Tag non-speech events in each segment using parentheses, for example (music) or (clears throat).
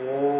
ओ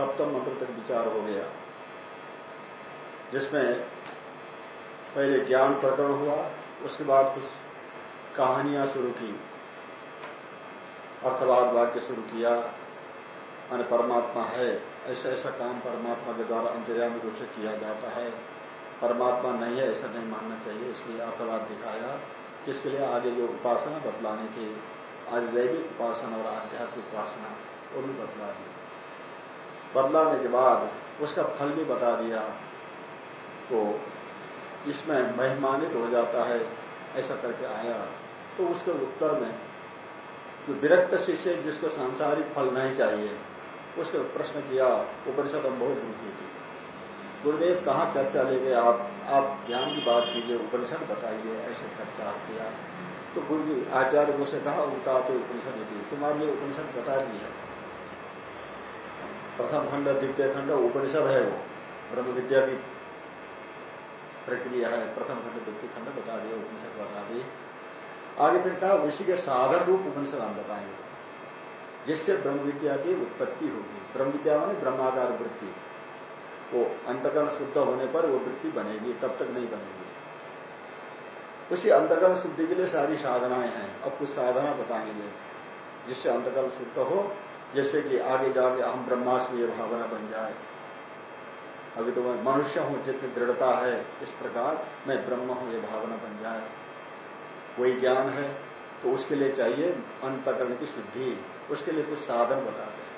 सप्तम मंत्र तक विचार हो गया, जिसमें पहले ज्ञान प्रकरण हुआ, उसके बाद कुछ कहानियाँ शुरू की, अर्थवाद वाक्य शुरू किया मान परमात्मा है। ऐसा ऐसा काम परमात्मा के द्वारा अंतर्यामी रूप से किया जाता है। परमात्मा नहीं है, ऐसा नहीं मानना चाहिए। इसलिए अर्थवाद दिखाया, इसके लिए आगे जो उपासना बतलाने की आज दैविक उपासना और आध्यात्मिक उपासना, वो भी बतला दी बदलाने के बाद उसका फल भी बता दिया। तो इसमें महिमानित हो जाता है, ऐसा करके आया। तो उसके उत्तर में जो विरक्त शिष्य जिसको सांसारिक फल नहीं चाहिए, उसके प्रश्न किया, उपनिषद हम बहुत रुकी थी गुरुदेव, कहाँ चर्चा ले गए आप? आप ज्ञान की बात कीजिए, उपनिषद बताइए, ऐसे चर्चा किया। तो गुरु आचार्य से कहा, उनका तो उपनिषद थी तुम्हारे लिए उपनिषद बता दी है प्रथम खंड द्वितीय खंड उपनिषद है वो ब्रह्म विद्या की प्रक्रिया है प्रथम खंड द्वितीय खंड बता दिया उपनिषद बता दी आगे फिर कहा उसी के साधन रूप उपनिषद हम बताएँगे। जिससे ब्रह्म विद्या की उत्पत्ति होगी। ब्रह्म विद्या मानी ब्रह्माकार वृत्ति। वो अंतकरण शुद्ध होने पर वो वृत्ति बनेगी, तब तक नहीं बनेगी। उसी अंतकरण शुद्धि के लिए सारी साधनाएँ हैं। अब कुछ साधना बताएँगे, जिससे अंतकरण शुद्ध हो जैसे कि आगे जाके हम ब्रह्मास्म ये भावना बन जाए। अभी तो मैं मनुष्य हूँ, जितनी दृढ़ता है, इस प्रकार मैं ब्रह्म हूँ, ये भावना बन जाए। कोई ज्ञान है तो उसके लिए चाहिए अंतकरण की शुद्धि। उसके लिए कुछ साधन बताते हैं।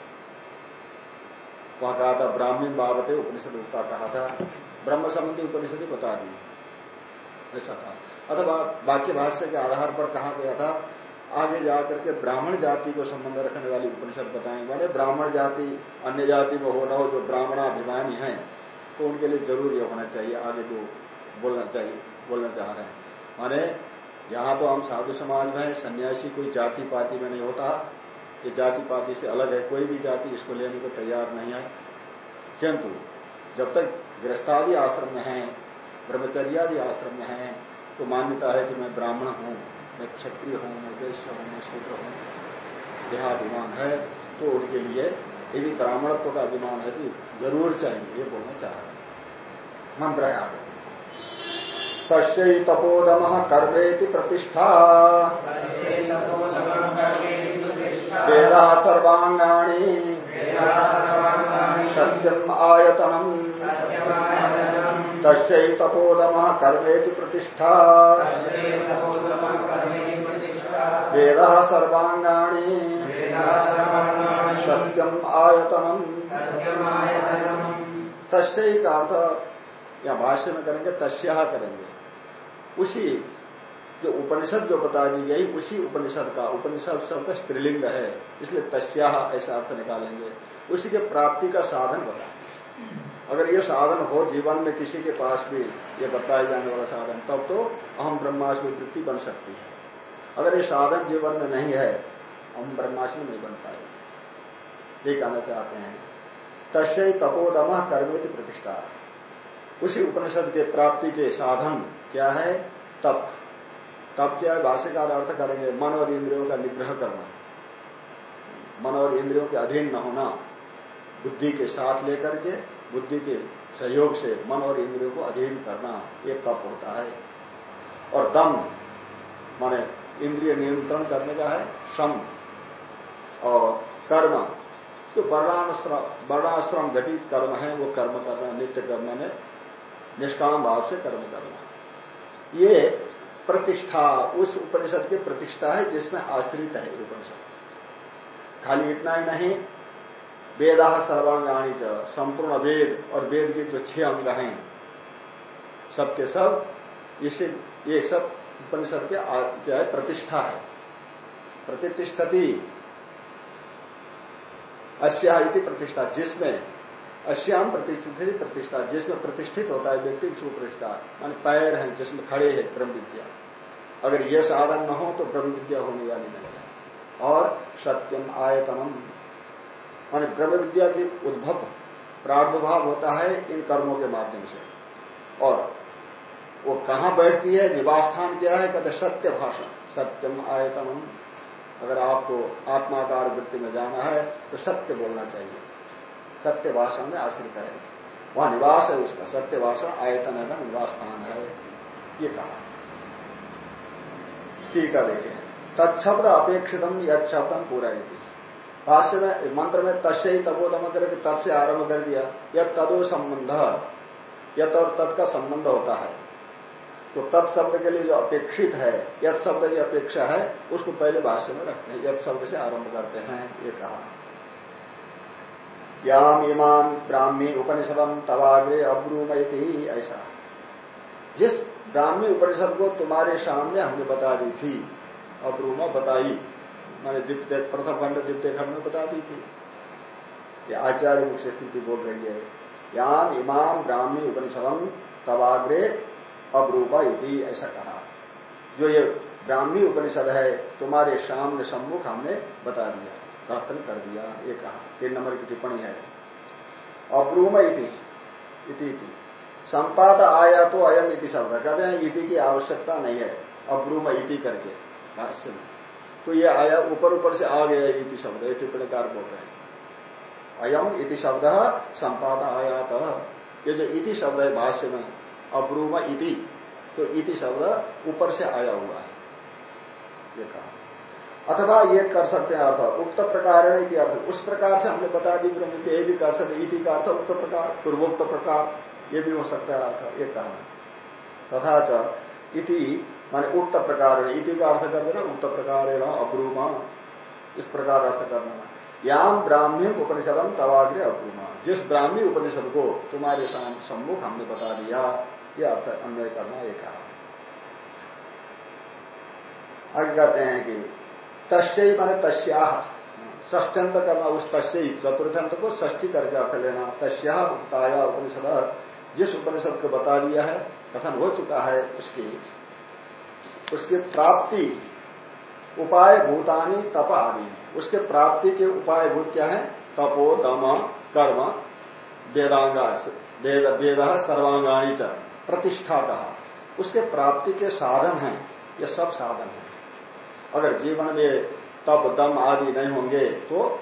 वहाँ कहा था, ब्राह्मीण बाबते उपनिषद का कहा था। ब्रह्म संबंधी उपनिषद बता दी ऐसा था। अथवा वाक्य भाष्य के आधार पर कहा गया था आगे जाकर के ब्राह्मण जाति को संबंध रखने वाली उपनिषद बताएँगे माने ब्राह्मण जाति, अन्य जाति में हो, न हो, जो ब्राह्मणाभिमानी हैं तो उनके लिए ज़रूर ये होना चाहिए, आगे जो बोलना चाहिए, बोलना चाह रहे हैं। माने, यहाँ तो हम साधु समाज में सन्यासी कोई जाति पाति में नहीं होता। ये जाति पाति से अलग है, कोई भी जाति इसको लेने को तैयार नहीं है। किंतु, जब तक गृहस्थादि आश्रम में है, ब्रह्मचर्यादि आश्रम में है तो मान्यता है कि मैं ब्राह्मण हूँ। मैं क्षत्रिय हूँ मैं वैश्य हूँ मैं शूद्र हूँ देहाभिमान है तो उनके लिए यदि ब्राह्मणत्व का अभिमान है तो ज़रूर चाहिए ये बोलना चाह रहे मंत्र है आगे। तस्यी तपोदम कर्मेति प्रतिष्ठा। वेदा सर्वांगाणी सत्यम आयतनम। तपोदम कर्मेति प्रतिष्ठा। वेदा सर्वांगाणी सत्यम आयतनम। तस्यी का अर्थ? या भाष्य में करेंगे, तस्या करेंगे। उसी जो उपनिषद जो बता दी गई, उसी उपनिषद का, उपनिषद शब्द स्त्रीलिंग है, इसलिए तस्या ऐसा अर्थ निकालेंगे। उसी के प्राप्ति का साधन बता। अगर ये साधन हो जीवन में किसी के पास भी, ये बताया जाने वाला साधन, तब तो अहम ब्रह्मास्म वृत्ति बन सकती है। अगर ये साधन जीवन में नहीं है हम ब्रह्मास्म नहीं बन पाए ये कहना चाहते हैं। तस्य तपोदम कर्मेति प्रतिष्ठा। उसी उपनिषद के प्राप्ति के साधन क्या है? तप। तप क्या है? भाष्यकार अर्थ करेंगे, मन और इंद्रियों का निग्रह करना। मन और इंद्रियों के अधीन न होना। बुद्धि के साथ लेकर के बुद्धि के सहयोग से मन और इंद्रियों को अधीन करना ये तप होता है। और दम, माने इंद्रिय नियंत्रण करने का है सम और कर्म। जो वर्णाश्रम वर्णाश्रम घटित कर्म है, वो कर्म करना, नित्य कर्म में निष्काम भाव से कर्म करना। ये प्रतिष्ठा, उस उपनिषद की प्रतिष्ठा है जिसमें आश्रित है उपनिषद। खाली इतना ही नहीं वेदा सर्वांगाणी च, संपूर्ण वेद और वेद के जो छह अंग हैं, सबके सब इसे, ये सब उपनिषद के क्या है, प्रतिष्ठा है। प्रतिष्ठती अस्या प्रतिष्ठा, जिसमें अश्याम प्रतिष्ठित प्रतिष्ठा, जिसमें प्रतिष्ठित होता है व्यक्ति सुप्रतिष्ठा मान पैर है, जिसमें खड़े है, ब्रह्म विद्या। अगर यह साधन न हो तो ब्रह्म विद्या होने वाली नहीं है। और सत्यम आयतनम मान ब्रह्म विद्या की उद्भव, प्रादुर्भाव होता है इन कर्मों के माध्यम से। और वो कहाँ बैठती है? निवास स्थान क्या है? कहते सत्य भाषण। सत्यम आयतम अगर आपको आत्माकार वृत्ति में जाना है तो सत्य बोलना चाहिए। सत्य भाषण में आश्रित है। वहाँ निवास है उसका। सत्य भाषण, आयतन है निवास स्थान है। ये कहा। ठीक है, देखिए। तत्शब्द अपेक्षितम यद शब्दम पूरा भाष्य में मंत्र में तस्य ही तबोधम करके तब से आरंभ कर दिया यह तदो संबंध यद और तत् का संबंध होता है। तो तत्शब्द के लिए जो अपेक्षित है यद शब्द की अपेक्षा है, उसको पहले भाष्य में रखते हैं यद शब्द से आरंभ करते हैं, ये कहा। याम इमाम ब्राह्मी उपनिषदम तवाग्रे अब्रूमयती, ऐसा। जिस ब्राह्मी उपनिषद को तुम्हारे सामने हमने बता दी थी, अब्रूमा बताई। मैंने प्रथम खंड द्वितीय खंड में बता दी थी। ये आचार्य मुख से स्थिति बोल रही है। याम इमाम ब्राह्मी उपनिषदम तवाग्रे अब्रूपा इति, ऐसा कहा। जो ये ब्राह्मी उपनिषद है, तुम्हारे सामने सम्मुख हमने बता दिया, कथन कर दिया, ये कहा। तीन नंबर की टिप्पणी है। अब्रूम इति संपाद आया तो अयम इति शब्द। कहते हैं इति की आवश्यकता नहीं है। अब्रूम इति करके। भाष्य में। तो ये आया ऊपर ऊपर से आ गया इति शब्द ये टिप्पणीकार बोल रहे हैं। अयम इति शब्द संपाद आयात ये जो इति शब्द है भाष्य में, अब्रूम इति तो इति शब्द ऊपर से आया हुआ है। ये कहा। अथवा ये कर सकते हैं अर्थ उक्त प्रकार की अर्थ उस प्रकार से हमने बता दी ब्रह्म ये भी कर सकते इति का अर्थ उक्त प्रकार, पूर्वोक्त प्रकार, ये भी हो सकता है अर्थ ये कहा। तथा इति माने उक्त प्रकार इति का अर्थ कर देना उक्त प्रकार अब्रूमा इस प्रकार अर्थ करना। याम ब्राह्मी उपनिषदम तवाग्रे अब्रूमा जिस ब्राह्मी उपनिषद को तुम्हारे सम्मुख हमने बता दिया यह अर्थ अन्वय करना एक कहा आगे कहते हैं कि तस्य माने तस्या। ष्टंत करना, उस तस्य, चतुर्थंत को ष्ठी करके अर्थ लेना। तस्या उक्ताया उपनिषद। जिस उपनिषद को बता दिया है, कथन हो चुका है, उसकी उसकी प्राप्ति उपाय भूतानी तप आदि। उसके प्राप्ति के उपाय भूत क्या है? तपो, दम, कर्म वेदांगा वेद सर्वांगाणी च प्रतिष्ठा कहा उसके प्राप्ति के साधन हैं, ये सब साधन है। अगर जीवन में तप, दम आदि नहीं होंगे तो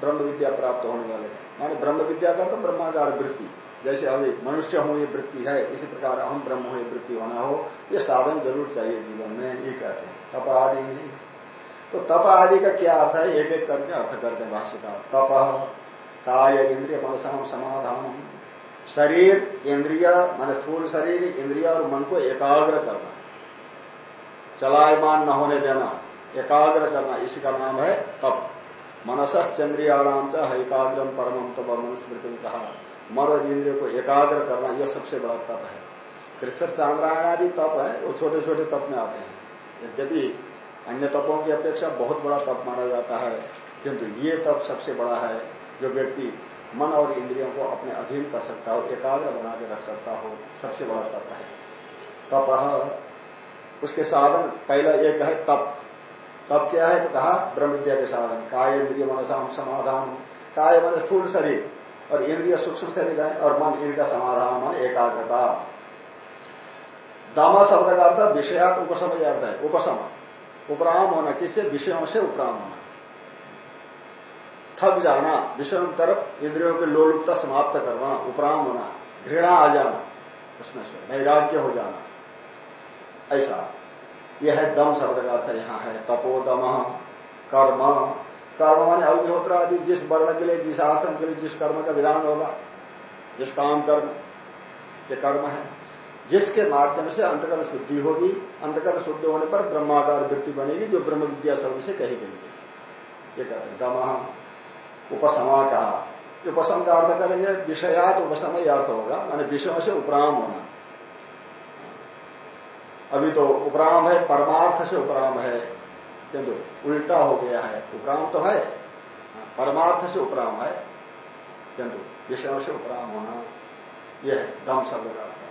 ब्रह्म विद्या प्राप्त होने वाले माने ब्रह्म विद्या का तो ब्रह्मागार वृत्ति। जैसे अभी मनुष्य हूँ, ये वृत्ति है, इसी प्रकार अहम ब्रह्म हो, ये वृत्ति होना हो, ये साधन ज़रूर चाहिए जीवन में, ये कहते हैं। तप आदि नहीं। तो तप आदि का क्या अर्थ है? एक एक करके अर्थ करते हैं भाष्य का तप, काय इंद्रिय मनसाम समाधान शरीर, इंद्रिय, मान स्थूल शरीर, इंद्रिय और मन को एकाग्र करना। चलायमान न होने देना, एकाग्र करना, इसी का नाम है तप। मनस चंद्रियाणाम से एकाग्रम परमम तप मनुस्मृति ने कहा मन और इंद्रिय को एकाग्र करना, यह सबसे बड़ा तप है। कृष्ण चांद्रायण आदि तप है, वो छोटे छोटे तप में आते हैं। यद्यपि अन्य तपों की अपेक्षा बहुत बड़ा तप माना जाता है, किंतु ये तप सबसे बड़ा है जो व्यक्ति मन और इंद्रियों को अपने अधीन कर सकता हो, एकाग्र बना के रख सकता हो, सबसे बड़ा तप है। तप उसके साधन, पहला एक है तप। तप क्या है? कहा ब्रह्म विद्या के साधन। काय इंद्रिय मनसाम समाधान, काय मन स्थूल शरीर। और इंद्रिय सूक्ष्म शरीर है और मन इनका समाधान मन एकाग्रता। दामा शब्द का अर्थ विषयात उपसम अर्थ है उपसम उपराम होना, किससे? विषयों से उपराम होना। थक जाना, विषयों तरफ़ इंद्रियों की लोलुपता समाप्त करना, उपराम होना। घृणा आ जाना, उसमें से नैराग्य हो जाना। ऐसा। यह है दम शब्द का अर्थ यहाँ है, तपोदम, कर्म। कर्म माने अग्निहोत्र आदि, जिस वर्ण के लिए, जिस आश्रम के लिए, जिस कर्म का विधान होगा, जिस काम कर्म ये कर्म है, जिसके माध्यम से अंतकर्म शुद्धि होगी अंतकर्म शुद्ध होने पर ब्रह्माकार वृत्ति बनेगी, जो ब्रह्म विद्या शब्द से कही गई है। ये कहते हैं उपसमा कहा उपसम का अर्थ करेंगे, विषयात उपसम अर्थ होगा, माने विषयों से उपराम होना। अभी तो उपराम है, परमार्थ से उपराम है। किंतु उल्टा हो गया है, उपराम तो है, परमार्थ से उपराम है, किंतु विषयों से उपराम होना, यह दम शब्द का अर्थ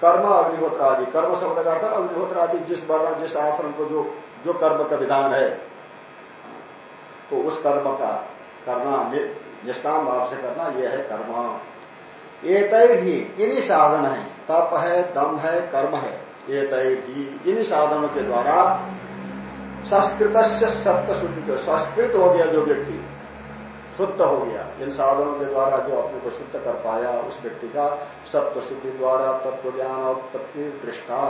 कर्म अग्निहोत्र आदि, कर्म शब्द का अर्थ अग्निहोत्र आदि, जिस वर्ण जिस आश्रम को जो जो कर्म का विधान है तो उस कर्म का करना निष्काम भाव से करना, यह है कर्म। एक ही इन्हीं साधन है। तप है, दम है, कर्म है। एक ही इन्हीं साधनों के द्वारा संस्कृत से सप्त शुद्धि संस्कृत हो गया जो व्यक्ति। शुद्ध हो गया। इन साधनों के द्वारा जो अपने को शुद्ध कर पाया, उस व्यक्ति का सत्व शुद्धि द्वारा तत्व ज्ञान और उत्पत्ति, दृष्टा।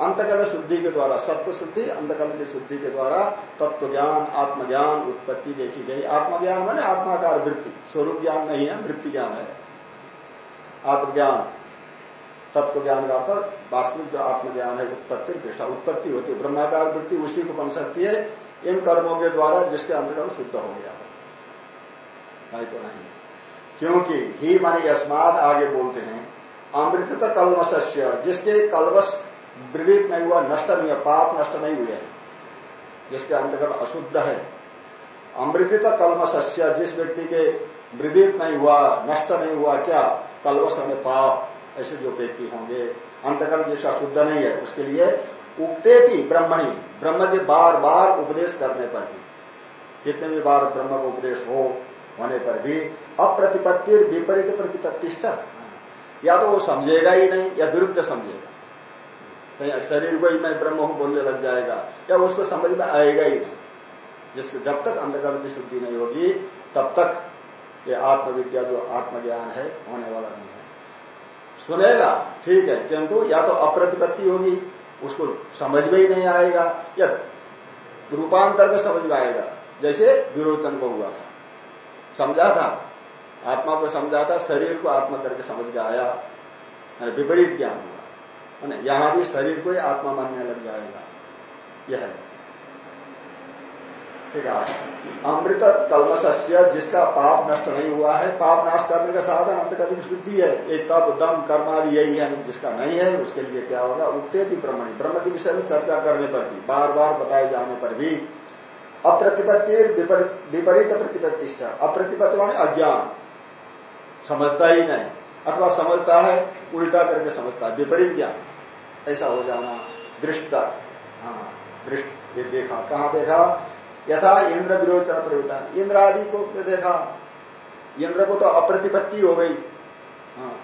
अंतकल शुद्धि के द्वारा सत्व शुद्धि अंतकल की शुद्धि के द्वारा तत्व ज्ञान आत्मज्ञान, उत्पत्ति देखी गई। आत्मज्ञान मैंने आत्माकार वृत्ति। स्वरूप ज्ञान नहीं है, वृत्ति ज्ञान है। आत्मज्ञान। तत्व ज्ञान का अर्थ वास्तविक जो आत्मज्ञान है, उत्पत्ति दृष्टा उत्पत्ति होती है, ब्रह्माकार वृत्ति उसी को बन सकती है, इन कर्मों के द्वारा जिसके अंतर्गत शुद्ध हो गया नहीं तो नहीं क्योंकि ही माने अस्माद आगे बोलते हैं अमृत कलमस्य जिसके कलवश वृदित नहीं हुआ, नष्ट नहीं हुआ, पाप नष्ट नहीं हुए जिसके अंतर्गत अशुद्ध है। अमृतित कलम सस्य जिस व्यक्ति के वृदित नहीं हुआ, नष्ट नहीं हुआ, क्या? कलवश में पाप। ऐसे जो व्यक्ति होंगे अंतकर्म जिसका शुद्ध नहीं है, उसके लिए उगते भी ब्रह्मणी, ब्रह्म के बार बार उपदेश करने पर भी, जितने भी बार ब्रह्म का उपदेश हो, होने पर भी अप्रतिपत्ति विपरीत प्रतिपत्ति या तो वो समझेगा ही नहीं, या विरुद्ध समझेगा। कहीं शरीर को ही मैं ब्रह्म हूँ बोलने लग जाएगा, या उसको समझ में आएगा ही नहीं। जिसको जब तक अंधकर्म की शुद्धि नहीं होगी, तब तक ये आत्मविद्या, जो आत्मज्ञान है, होने वाला नहीं। सुनेगा, ठीक है, किंतु या तो अप्रतिपत्ति होगी, उसको समझ में ही नहीं आएगा, या रूपांतर में समझ में आएगा, जैसे विरोचन को हुआ था। समझा था? आत्मा को समझा था, शरीर को आत्मा करके समझ के आया विपरीत ज्ञान हुआ। यहाँ भी शरीर को ही आत्मा मानने लग जाएगा। यह है। अमृत कलमस्य जिसका पाप नष्ट नहीं हुआ है, पाप नाश करने का साधन अंत कभी शुद्धि है। एक तप दम कर्मादि यही है, जिसका नहीं है, उसके लिए क्या होगा? उठते भी ब्रह्म ब्रह्म के विषय में चर्चा करने पर भी बार बार बताए जाने पर भी। अप्रतिपत्ति विपरीत प्रतिपत्ति अप्रतिपत्ति माने अज्ञान। समझता ही नहीं, अथवा समझता है, उल्टा करके समझता है। विपरीत ज्ञान। ऐसा हो जाना दृष्ट। हाँ दृष्ट। ये देखा। कहा देखा? यथा इंद्र विरोचन प्रवृत्ता इंद्र आदि को देखा। इंद्र को तो अप्रतिपत्ति हो गई। हाँ।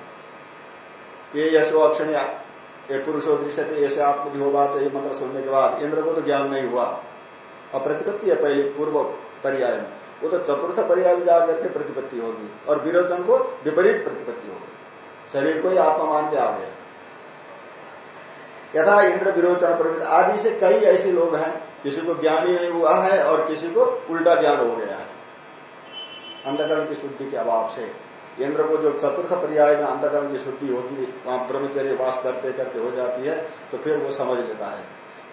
ये यशो अक्षण ये पुरुषो दृश्य थे ऐसे आत्मधि होगा तो ये मंत्र सुनने के बाद इंद्र को तो ज्ञान नहीं हुआ। अप्रतिपत्ति है पहले पूर्व पर्याय में। वो तो चतुर्थ पर्याय में जाकर के प्रतिपत्ति होगी और विरोचन को विपरीत प्रतिपत्ति होगी। शरीर को ही आत्मा मान के आ गया यथा इंद्र विरोचन प्रवृत्ति। आदि से कई ऐसे लोग हैं किसी को ज्ञान नहीं हुआ है और किसी को उल्टा ज्ञान हो गया है। अंधकरण की शुद्धि के अभाव से। इंद्र को जो चतुर्थ पर्याय में अंधकरण की शुद्धि होगी, वहाँ ब्रह्मचर्य वास करते करते हो जाती है तो फिर वो समझ लेता है।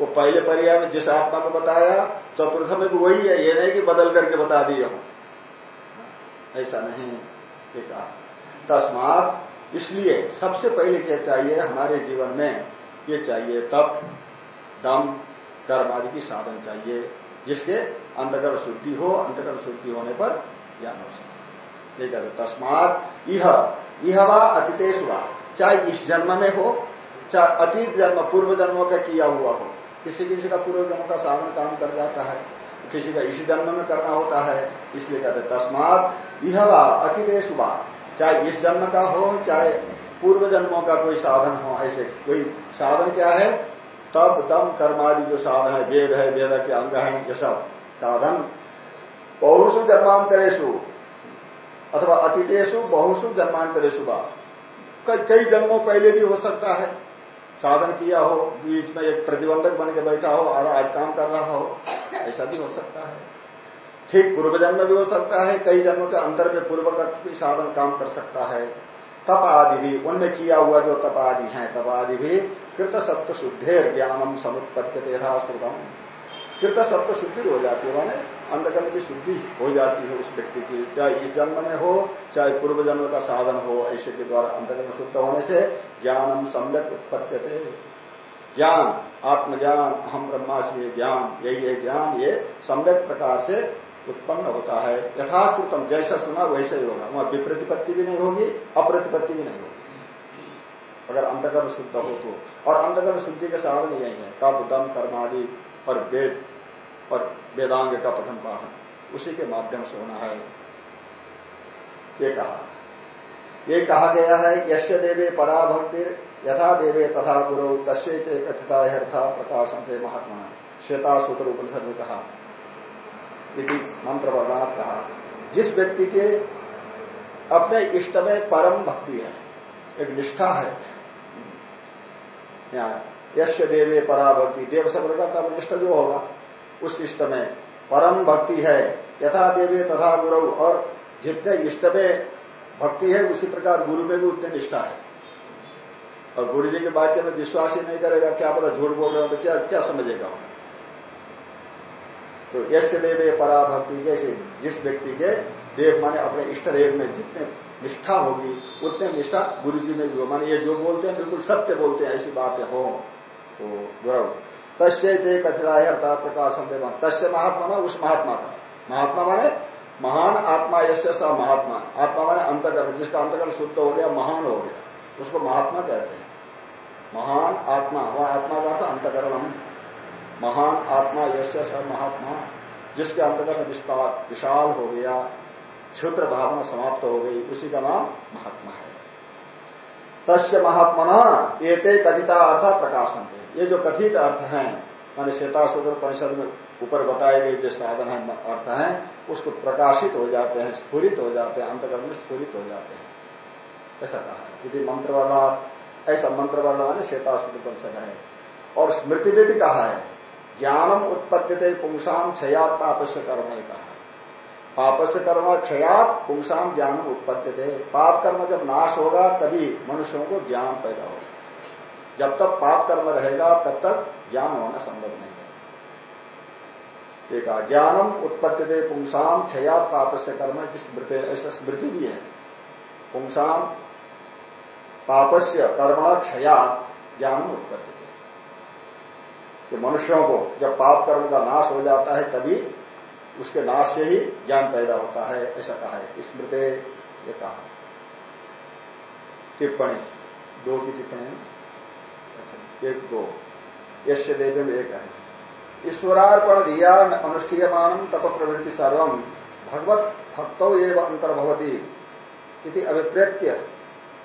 वो पहले पर्याय में जिस आत्मा को बताया, चतुर्थ में भी वही है, ये नहीं कि बदल करके बता दिया हूँ। ऐसा नहीं तस्मात इसलिए सबसे पहले क्या चाहिए हमारे जीवन में? ये चाहिए तप, दम कर्म आदि की साधन चाहिए, जिसके अंतर्गत शुद्धि हो अंतर्गत शुद्धि होने पर ज्ञान हो सके ठीक है, तस्मात यह यह व अतितेश हुआ चाहे इस जन्म में हो, चाहे अतीत जन्म, पूर्व जन्मों का किया हुआ हो, किसी किसी का पूर्व जन्म का साधन काम कर जाता है, किसी का इसी जन्म में करना होता है, इसलिए कहते तस्मात यह व अतिदेश हुआ चाहे इस जन्म का हो, चाहे पूर्व जन्मों का कोई साधन हो, ऐसे कोई साधन क्या है? तब दम कर्मादि जो साधन है, वेद है, वेद के अंग है ये सब साधन बहुसु जन्मांतरेशु अथवा अतीतेशु बहुसु जन्मांतरेशु कई जन्मों पहले भी हो सकता है। साधन किया हो, बीच में एक प्रतिबंधक बन के बैठा हो और आज काम कर रहा हो, ऐसा भी हो सकता है। ठीक पूर्व जन्म भी हो सकता है, कई जन्मों के अंतर में पूर्व भी साधन काम कर सकता है। तप आदि भी, उनमें किया हुआ जो तप आदि है, तप आदि भी कृत सत्य शुद्धेर ज्ञानम समुत्पत्ति श्रुतम कृत सत्य शुद्धि हो जाती है, माने अंधकर्म की शुद्धि हो जाती है उस व्यक्ति की। चाहे इस जन्म में हो, चाहे पूर्व जन्म का साधन हो, ऐसे के द्वारा अंधकर्म शुद्ध होने से ज्ञानम सम्यक उत्पत्ति ज्ञान, आत्मज्ञान अहम ब्रह्मास्मि, ज्ञान, यही है ज्ञान, ये सम्यक प्रकार से उत्पन्न होता है। यथाश्रुतम जैसा सुना वैसे ही होगा। वहाँ विप्रतिपत्ति भी नहीं होगी, अप्रतिपत्ति भी नहीं होगी। अगर अंतकर्म शुद्ध हो तो। और अंतकर्म शुद्धि के साधन यही है तप दम कर्मादि और वेद और वेदांग का पठन पाठन। उसी के माध्यम से होना है। ये कहा। ये कहा गया है यश देवे पराभक्ति यथा देवे तथा गुरु तस्े कथिता अर्था प्रकाशन थे महात्मा। श्वेता सूत्र उपनिषद में कहा। मंत्र वरदान कहा। जिस व्यक्ति के अपने इष्ट में परम भक्ति है, एक निष्ठा है यश देवे परा भक्ति देव शब्द का तब निष्ठ जो होगा, उस इष्ट में परम भक्ति है। यथा देवे तथा गुरु और जितने इष्ट में भक्ति है, उसी प्रकार गुरु में भी उतने निष्ठा है। और गुरु जी के वाक्य में विश्वास ही नहीं करेगा, क्या पता झूठ बोल रहे हो तो क्या क्या समझेगा तो यश देवे पराभक्ति जैसे जिस व्यक्ति के देव माने अपने इष्ट देव में जितने निष्ठा होगी, उतने निष्ठा गुरु जी में भी हो। माने ये जो बोलते हैं, बिल्कुल सत्य बोलते हैं, ऐसी बातें हो। तो गौरव तस्य दे कचराय अर्थात प्रकाश तस्य महात्मा ना उस महात्मा का। महात्मा माने महान आत्मा यश स महात्मा। आत्मा माने अंतकर्म जिसका अंतकर्म शुद्ध हो गया, महान हो गया। उसको महात्मा कहते हैं। महान आत्मा, वह आत्मा का था अंतकरण महान आत्मा यश स महात्मा। जिसके अंतर्गत विस्तार, विशाल हो गया क्षुद्र भावना समाप्त हो गई। उसी का नाम महात्मा है। तस्य महात्मा एते कथिता अर्थ प्रकाशन थे ये जो कथित अर्थ है, मान श्वेताशुद्र परिषद में ऊपर बताए गए जो साधन है, अर्थ है, उसको प्रकाशित हो जाते हैं, स्फूरित हो जाते हैं अंतकर्म में स्फुरित हो जाते हैं। ऐसा कहा यदि मंत्र वाला ऐसा मंत्र वर्ण माने श्वेताशुद्र परिषद है। और स्मृति में भी कहा है, ज्ञानम उत्पत्ति पुंसाम क्षयात पापस्य कर्म ने कहा पापस्य कर्म क्षयात पुंसाम ज्ञान उत्पत्ति थे पाप कर्म जब नाश होगा, तभी मनुष्यों को ज्ञान पैदा होगा। जब तक पाप कर्म रहेगा, तब तक ज्ञान होना संभव नहीं है। एक ज्ञानम उत्पत्ति थे पुंसाम क्षयात पापस्य कर्म की स्मृति, ऐसा स्मृति भी है। पुंसाम पापस्य कर्म, क्षयात ज्ञान उत्पत्ति कि मनुष्यों को जब पाप कर्म का नाश हो जाता है, तभी उसके नाश से ही ज्ञान पैदा होता है, ऐसा कहा है। स्मृत ये कहा। टिप्पणी। दो की टिप्पणी। अच्छा एक दो। यश देव में एक है। ईश्वरार्पण दिया अनुष्ठीयमान तप प्रवृत्ति सर्वम भगवत भक्तों एवं अंतर्भवती इति अभिप्रेत्य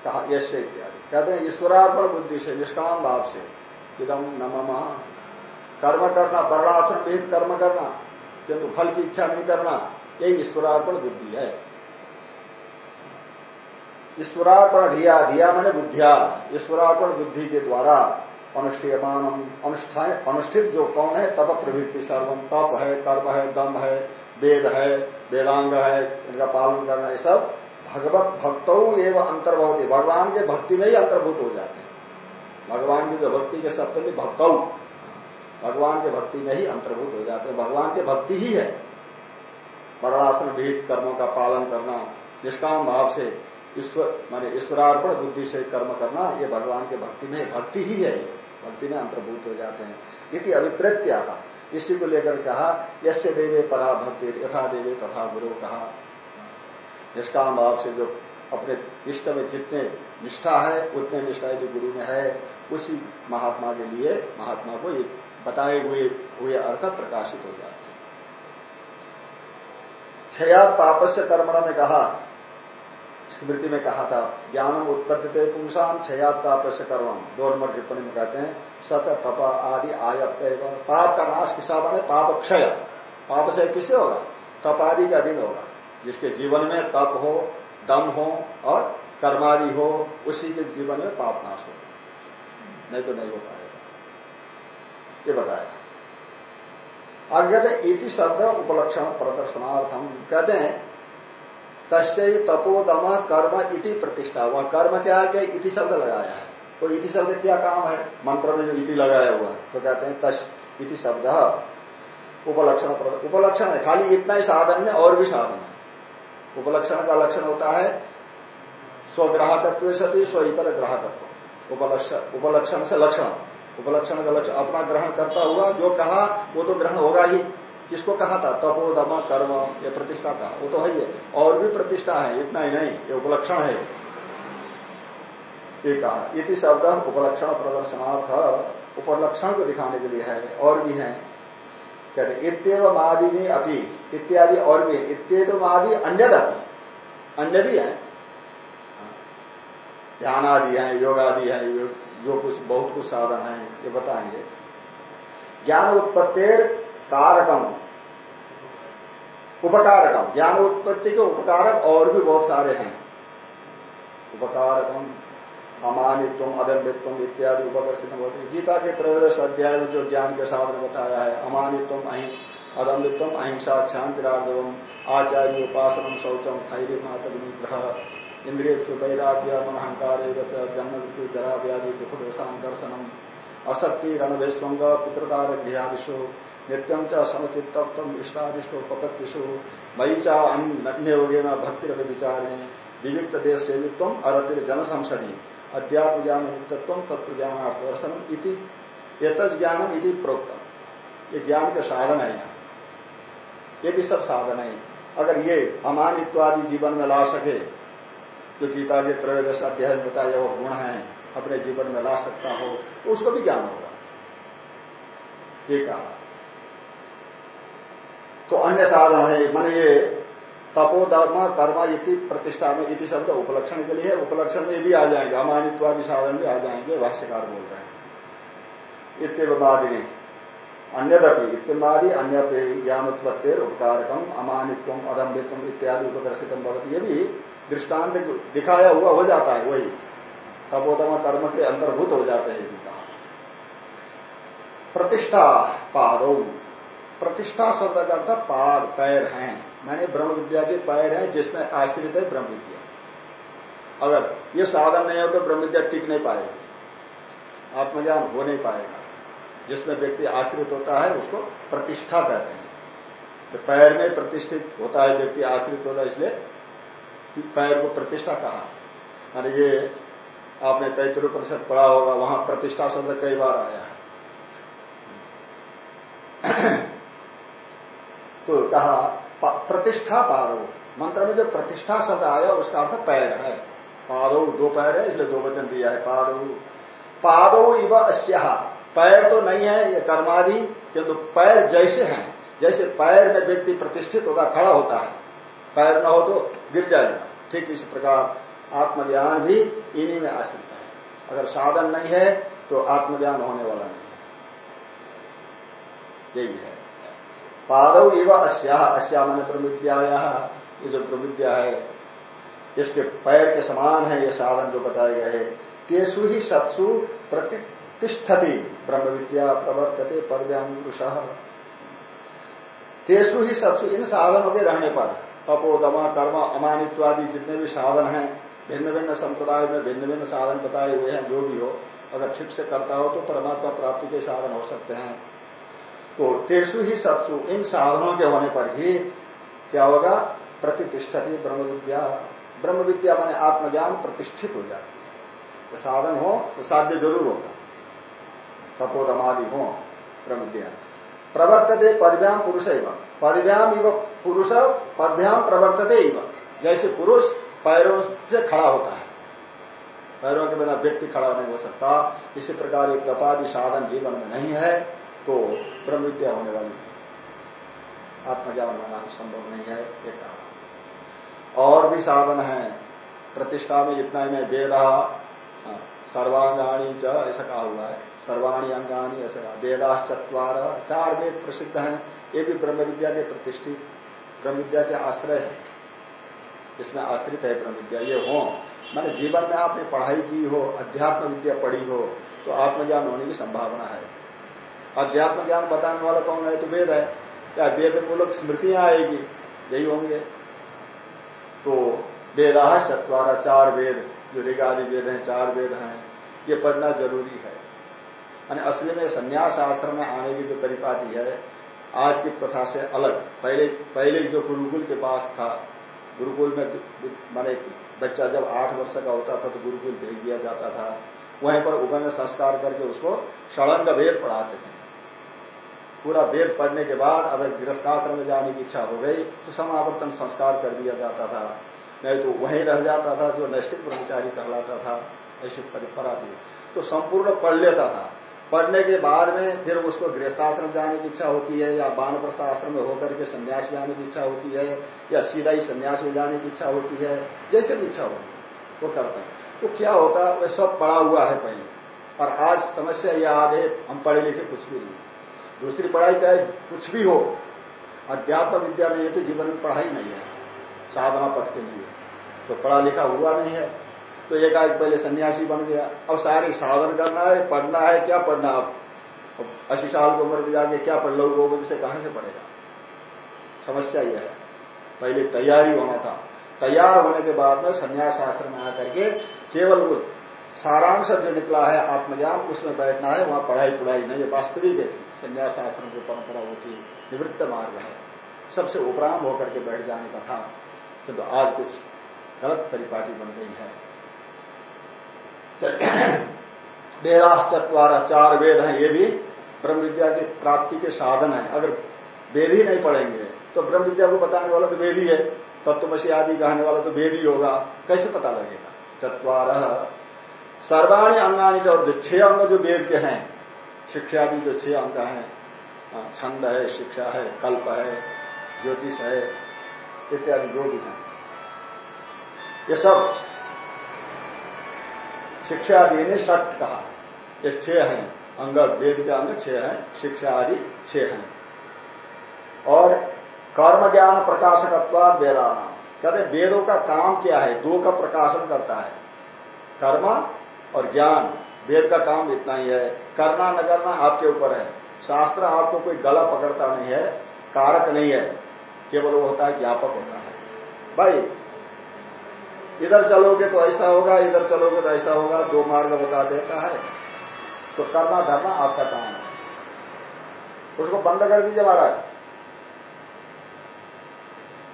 कहा यश इत्यादि। कहते हैं, ईश्वरार्पण बुद्धि से, निष्काम भाव से। इदम नम। कर्म करना, वर्णाश्रम विहित कर्म करना। किंतु फल की इच्छा नहीं करना, यही ईश्वरार्पण बुद्धि है। ईश्वरार्पण धिया धिया मैंने बुद्धिया। ईश्वरार्पण बुद्धि के द्वारा अनुष्ठीयमान अनुष्ठित जो कौन है, तप प्रवृत्ति सर्वम। तप है, कर्म है, दम है, वेद है, वेदांग है, इनका पालन करना, ये सब भगवत भक्तों एवं अंतर्भवती। भगवान के भक्ति में ही अंतर्भूत हो जाते हैं। भगवान की जो भक्ति के शब्द में भक्तौ भगवान के भक्ति में ही अंतर्भूत हो जाते हैं। भगवान के भक्ति ही है। वर्णासन विहित कर्मों का पालन करना, निष्काम भाव से ईश्वर, माने ईश्वरार्पण बुद्धि से कर्म करना, ये भगवान के भक्ति में भक्ति ही है। भक्ति में अंतर्भूत हो जाते हैं। यदि अभिप्रेत्या का। इसी को लेकर कहा यश देवे परा भक्ति यथा देवे तथा गुरु कहा। निष्काम भाव से जो अपने इष्ट में जितने निष्ठा है, उतने निष्ठा जो गुरु में है, उसी महात्मा के लिए, महात्मा को ये बताए हुए हुए अर्थ प्रकाशित हो जाते हैं। क्षया पापस्य कर्मण में कहा, स्मृति में कहा था ज्ञान उत्पत्ति पुंसाम क्षयात पापस्य कर्म दो नंबर टिप्पणी में कहते हैं, सत, तप आदि आयत पाप का नाश किसा बने पाप क्षय। पाप क्षय किसे होगा? तप आदि का दिन होगा। जिसके जीवन में तप हो, दम हो और कर्मादि हो, उसी के जीवन में पाप नाश हो नहीं तो नहीं हो पाएगा। ये बताया। आगे कहते इति शब्द उपलक्षण प्रदर्शनार्थम कहते हैं, तस्य तपोदम कर्म इति प्रतिष्ठा। वह कर्म क्या है इति शब्द लगाया है। तो इति शब्द क्या काम है? मंत्र में जो इति लगाया हुआ है तो कहते हैं, तस् इति शब्द उपलक्षण उपलक्षण है। खाली इतना ही साधन में और भी साधन है। उपलक्षण का लक्षण होता है, स्वग्राहकत्व सती स्व इतर ग्राहकत्व। उपलक्षण से लक्षण। उपलक्षण का लक्षण अपना ग्रहण करता हुआ जो कहा, वो तो ग्रहण होगा ही। किसको कहा था? तपो दमा कर्म, ये प्रतिष्ठा कहा वो तो है ही। और भी प्रतिष्ठा है, इतना ही नहीं, ये उपलक्षण है। ये कहा, इति शब्द उपलक्षण प्रदर्शनार्थ, उपलक्षण को दिखाने के लिए है, और भी है। कहते इतव मादि में अपी, इत्यादि और भी इतव आदि अन्य अन्य भी है। ध्यान आदि है योग आदि है जो कुछ, बहुत कुछ साधन है, ये बताएँगे। ज्ञान उत्पत्तिर कारकम। उपकारकम। ज्ञान उत्पत्ति के उपकारक और भी बहुत सारे हैं। उपकारकम अमानित्व अदम्बित्व इत्यादि उपदर्शित होते गीता के त्रयोदश अध्याय में जो ज्ञान के साधन बताया है अमानित्व अहिं अदम्बित्व अहिंसा शांतिरार्धवम आचार्य उपासनम शौचम स्थैर्य मातग्रह इंद्रिय से वैराग्य मनहंकार जन्म मृत्यु जरा व्याधि दुख दोषान दर्शनम असक्ति रणवेश्वंग पितृकार गृहादिशु नित्यम च इष्टादिष्टो पकतिषु मई चा अन्य योगे भक्ति विचारे वियुक्त देश सेवित्व अरतिर जन संसदी अध्यात्म ज्ञान नित्यत्व तत्व ज्ञान दर्शन इति ज्ञानम इति ये ज्ञान के साधन है यहाँ ये भी सब साधन। है अगर ये अमानित्वादि जीवन में ला सके जो गीता के त्रयोदश अध्याय बताया, वो गुण है, अपने जीवन में ला सकता हो। तो उसको भी ज्ञान होगा। ये कहा। तो अन्य साधन है, मैंने ये तपोधर्म कर्म इति प्रतिष्ठा में इति शब्द उपलक्षण के लिए, उपलक्षण में भी आ जाएँगे, अमानित्वादि साधन भी आ जाएँगे, भाष्यकार बोल रहे हैं। इत्यवादिनी अन्यदपि इत्यमादि अन्य ज्ञानोत्पत्तिर उपकारकम अमानित्व अदम्बित्व इत्यादि उपदर्शित भवती। ये भी दृष्टांत दिखाया हुआ हो जाता है वही। तपोधम कर्म के अंतर्भूत हो जाते हैं प्रतिष्ठा पादौ। प्रतिष्ठा शब्द का अर्थ पाद, पैर हैं। मैंने ब्रह्म विद्या के पैर हैं जिसमें आश्रित है ब्रह्म विद्या। अगर ये साधन नहीं हो तो ब्रह्म विद्या टिक नहीं पाएगी। आत्मज्ञान हो नहीं पाएगा। जिसमें व्यक्ति आश्रित होता है, उसको प्रतिष्ठा कहते हैं। तो पैर में प्रतिष्ठित होता है व्यक्ति आश्रित होता है, इसलिए पैर को प्रतिष्ठा कहा। मानी ये आपने तैतृ परिषद पढ़ा होगा, वहाँ प्रतिष्ठा शब्द कई बार आया है। (clears throat) तो कहा प्रतिष्ठा पारो। मंत्र में जो प्रतिष्ठा शब्द आया, उसका अर्थ पैर है। पादो दो पैर है, इसलिए दो वचन दिया है पादो पारो इव अश्या पैर तो नहीं है, ये कर्मादि, किंतु पैर जैसे हैं। जैसे पैर में व्यक्ति प्रतिष्ठित होगा खड़ा होता है। पैर न हो तो गिर जाएगा। ठीक इसी प्रकार आत्मज्ञान भी इन्हीं में आश्रित है। अगर साधन नहीं है तो आत्मज्ञान होने वाला नहीं है। यही है। पादव एवं अस्या अस्या मन प्रविद्या ये जो प्रविद्या है इसके पैर के समान है, ये साधन जो बताए गए हैं, तेसु ही सत्सु प्रतिष्ठति ब्रह्म विद्या प्रवर्तते पर्व्याम तेसु ही सत्सु इन साधनों के रहने पर तपोदमा कर्म अमानित्वादि जितने भी साधन हैं, भिन्न भिन्न संप्रदाय में भिन्न भिन्न साधन बताए हुए हैं, जो भी हो, अगर ठीक से करता हो तो परमात्मा प्राप्ति के साधन हो सकते हैं। तो तेसु ही सत्सु, इन साधनों के होने पर ही क्या होगा? प्रतिष्ठती ब्रह्म विद्या ब्रह्म विद्या माने आत्मज्ञान प्रतिष्ठित हो जाती है। साधन हो तो साध्य ज़रूर होगा। तपोदमादि हो ब्रह्म विद्या प्रवर्तते पदभ्याम पुरुष एवं। पदभ्याम इव पुरुष पदभ्याम प्रवर्तते एवं जैसे पुरुष पैरों से खड़ा होता है। पैरों के बिना व्यक्ति खड़ा नहीं हो सकता। इसी प्रकार एक तपादि साधन जीवन में नहीं है तो ब्रह्म विद्या होने वाली। आत्मज्ञान होना संभव नहीं है ये कहा। और भी साधन है। प्रतिष्ठा में इतना ही नहीं वेद हाँ, सर्वांगाणी च ऐसा कहा हुआ है। सर्वाणी अंगानी ऐसे वेदास चतवार चार वेद प्रसिद्ध हैं। ये भी ब्रह्म विद्या के प्रतिष्ठित ब्रह्म विद्या के आश्रय है। इसमें आश्रित है ब्रह्म विद्या ये हो, मैंने जीवन में आपने पढ़ाई की हो अध्यात्म विद्या पढ़ी हो तो आत्मज्ञान होने की संभावना है। अध्यात्म ज्ञान बताने वाला कौन है? तो वेद है। क्या वेद मूलक स्मृतियाँ आएगी, यही होंगे। तो वेदा चतवारा चार वेद, जो ऋगादि वेद हैं, चार वेद हैं, ये पढ़ना ज़रूरी है। यानी असली में संन्यास आश्रम में आने की जो परिपाटी है, आज की प्रथा से अलग। पहले पहले जो गुरुकुल के पास था, गुरुकुल में माने बच्चा जब आठ वर्ष का होता था तो गुरुकुल भेज दिया जाता था। वहीं पर उपन संस्कार करके उसको षड़ंग वेद पढ़ाते थे। पूरा वेद पढ़ने के बाद अगर गृहस्थाश्रम में जाने की इच्छा हो गई तो समावर्तन संस्कार कर दिया जाता था। नहीं तो वहीं रह जाता था, जो नैष्ठिक ब्रह्मचारी कहलाता था, ऐसी परंपरा थी तो संपूर्ण पढ़ लेता था। पढ़ने के बाद में फिर उसको गृहस्थाश्रम जाने की इच्छा होती है, या बानप्रस्थ आश्रम में होकर के संन्यास में जाने की इच्छा होती है, या सीधा ही संन्यास में जाने की इच्छा होती है, जैसे भी इच्छा होती है, वो करता है। तो क्या होता है वह सब पढ़ा हुआ है पहले। और आज समस्या यह आ गई हम पढ़े लिखे कुछ भी नहीं। दूसरी पढ़ाई चाहे कुछ भी हो, अध्यात्म विद्या है तो जीवन में पढ़ाई नहीं है, साधना पथ के लिए। तो पढ़ा लिखा हुआ नहीं है। तो एक आज पहले सन्यासी बन गया। अब सारी साधन करना है, पढ़ना है, क्या पढ़ना अब अस्सी साल की उम्र में जाके क्या पढ़ लो गोविंद से कहाँ से पढ़ेगा? समस्या यह है। पहले तैयारी होना था। तैयार होने के बाद में संन्यास आश्रम में आकर के केवल वो सारांश जो निकला है, आत्मज्ञान, उसमें बैठना है। वहाँ पढ़ाई पढ़ाई नहीं वास्तविक है। संन्यास आश्रम की परंपरा होती निवृत्त मार्ग है। सबसे उपराम होकर के बैठ जाने का था। किंतु आज कुछ गलत परिपाटी बन गई है। (coughs) वेदाश्चतवारा चार वेद हैं ये भी ब्रह्म विद्या की प्राप्ति के साधन है। अगर वेद ही नहीं पढ़ेंगे तो ब्रह्म विद्या को बताने वाला तो वेद ही है तत्वशी आदि कहने वाला तो वेद ही होगा कैसे पता लगेगा? चतवार। सर्वाणी अंगानी जो छह अंग जो वेद के हैं शिक्षा भी जो छह अंग हाँ, छंद है शिक्षा है कल्प है ज्योतिष है इत्यादि जो भी है। ये सब शिक्षा आदि ने सट कहा। ये छह हैं, अंग वेद के अंग छह हैं, शिक्षा आदि छह हैं। और कर्म ज्ञान प्रकाशकत्वाद वेदाना कहते वेदों का काम क्या है? दो का प्रकाशन करता है। कर्म और ज्ञान। वेद का काम इतना ही है। करना, न करना आपके ऊपर है। शास्त्र आपको कोई गला पकड़ता नहीं है, कारक नहीं है। केवल वो होता है, ज्ञापक होता है। भाई इधर चलोगे तो ऐसा होगा, इधर चलोगे तो ऐसा होगा दो मार्ग बता देता है तो करना धरना आपका काम है। उसको बंद कर दीजिए महाराज।